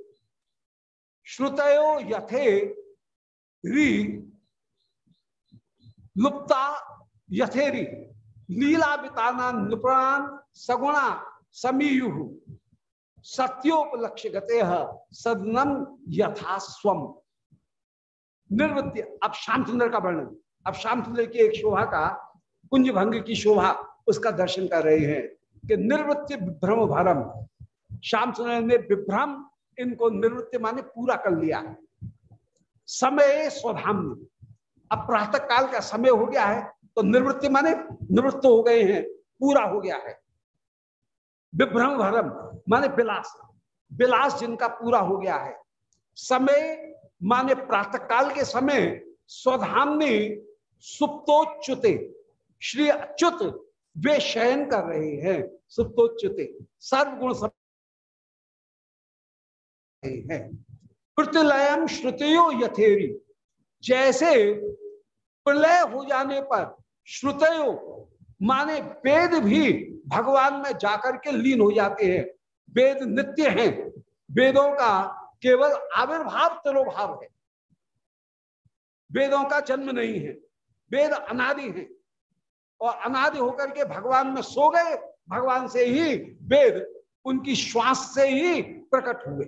श्रुतयो यथे लुप्ता यथेरी लीला बिताना नृपणान सगुणा समीयु। सत्योपलक्ष्य गते सदनम यथा स्वम निर्वृत्ति अब श्याम सुंदर का वर्णन। अब श्याम सुंदर की एक शोभा का कुंज भंग की शोभा, उसका दर्शन कर रहे हैं कि निर्वृत्ति विभ्रम भरम। श्याम सुंदर ने विभ्रम इनको निवृत्ति माने पूरा कर लिया। समय स्वधाम अब प्रातः काल का समय हो गया है तो निवृत्ति माने निवृत्त हो गए हैं, पूरा हो गया है। विभ्रम भरम। माने बिलास बिलास जिनका पूरा हो गया है। समय, माने प्रातः काल के समय स्वधामनी सुप्तोच्युते। श्री अच्युत वे शयन कर रहे हैं, सुप्तोच्युते। सर्वगुण सब है। प्रतिलयम श्रुतियो यथेरी। जैसे प्रलय हो जाने पर श्रुतयो, माने वेद भी भगवान में जाकर के लीन हो जाते हैं। वेद नित्य हैं। वेदों का केवल आविर्भाव तिरोभाव है। वेदों का जन्म नहीं है। वेद अनादि है। और अनादि होकर के भगवान में सो गए। भगवान से ही वेद उनकी श्वास से ही प्रकट हुए।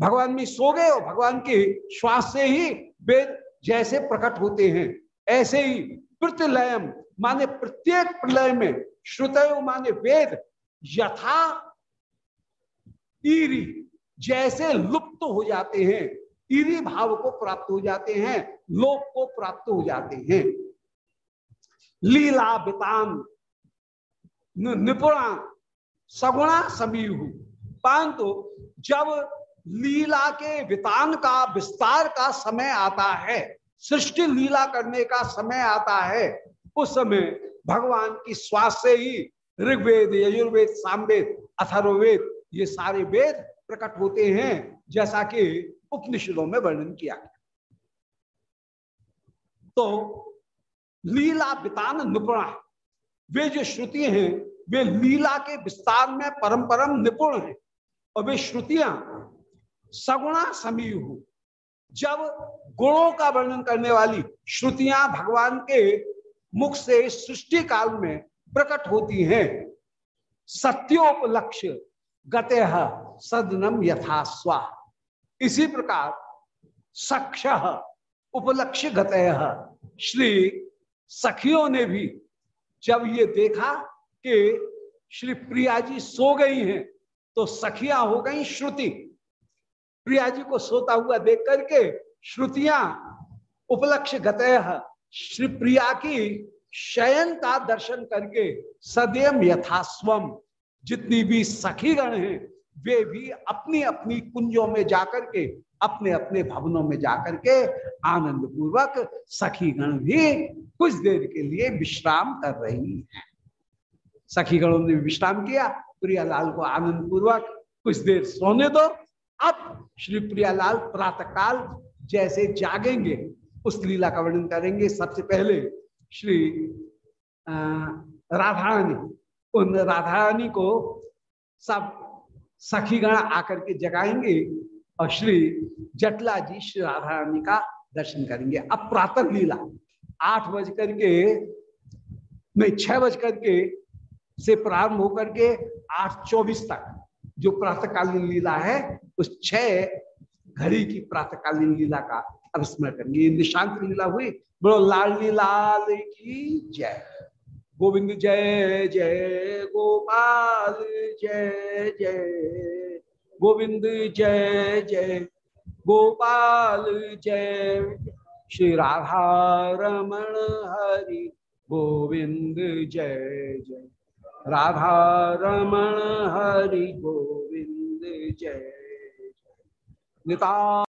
भगवान में सो गए और भगवान की श्वास से ही वेद जैसे प्रकट होते हैं। ऐसे ही प्रत्यलयम, माने प्रत्येक प्रलय में, श्रुतय माने वेद यथा ईरी जैसे लुप्त तो हो जाते हैं ईरी भाव को प्राप्त हो जाते हैं लोक को प्राप्त हो जाते हैं। लीला बितान निपुणा, सगुणा समीहु। परंतु जब लीला के वितान का, विस्तार का समय आता है, सृष्टि लीला करने का समय आता है, उस समय भगवान की श्वास से ही ऋग्वेद, यजुर्वेद, सामवेद अथर्वेद ये सारे वेद प्रकट होते हैं, जैसा कि उपनिषदों में वर्णन किया गया। तो लीला वितान निपुण वे जो श्रुति हैं, वे लीला के विस्तार में परम परम निपुण हैं। और वे श्रुतियाँ सगुणा समीह जब गुणों का वर्णन करने वाली श्रुतियाँ भगवान के मुख से सृष्टि काल में प्रकट होती हैं। सत्योपलक्ष्य गते सदनम यथा स्वा इसी प्रकार सक्ष उपलक्ष्य गते श्री सखियों ने भी जब ये देखा कि श्री प्रिया जी सो गई हैं तो सखियाँ हो गई श्रुति। प्रिया जी को सोता हुआ देख करके श्रुतियाँ, उपलक्ष्य गतय श्री प्रिया की शयन का दर्शन करके सदैव यथास्वम, जितनी भी सखीगण हैं, वे भी अपनी अपनी कुंजों में जाकर के, अपने अपने भवनों में जाकर के आनंद पूर्वक सखीगण भी कुछ देर के लिए विश्राम कर रही हैं। सखीगणों ने विश्राम किया, प्रियालाल को आनंद पूर्वक कुछ देर सोने दो। अब श्री प्रियालाल प्रातः काल जैसे जागेंगे, उस लीला का वर्णन करेंगे। सबसे पहले श्री राधारानी। उन राधारानी को सब सखीगण आकर के जगाएँगे और श्री जटला जी, श्री राधारानी का दर्शन करेंगे। अब प्रातः लीला, आठ बज करके, नहीं, छह बज करके से प्रारंभ होकर के आठ चौबीस तक जो प्रातःकालीन लीला है, उस छह घड़ी की प्रातःकालीन लीला का अविस्मरण करेंगे। निशांत लीला हुई। बोलो, लाल लाल की जय। गोविंद जय जय गोपाल जय जय। गोविंद जय जय गोपाल जय। श्री राधा रमण हरि गोविंद जय जय। राधा रमण हरि गोविंद जय जय। निता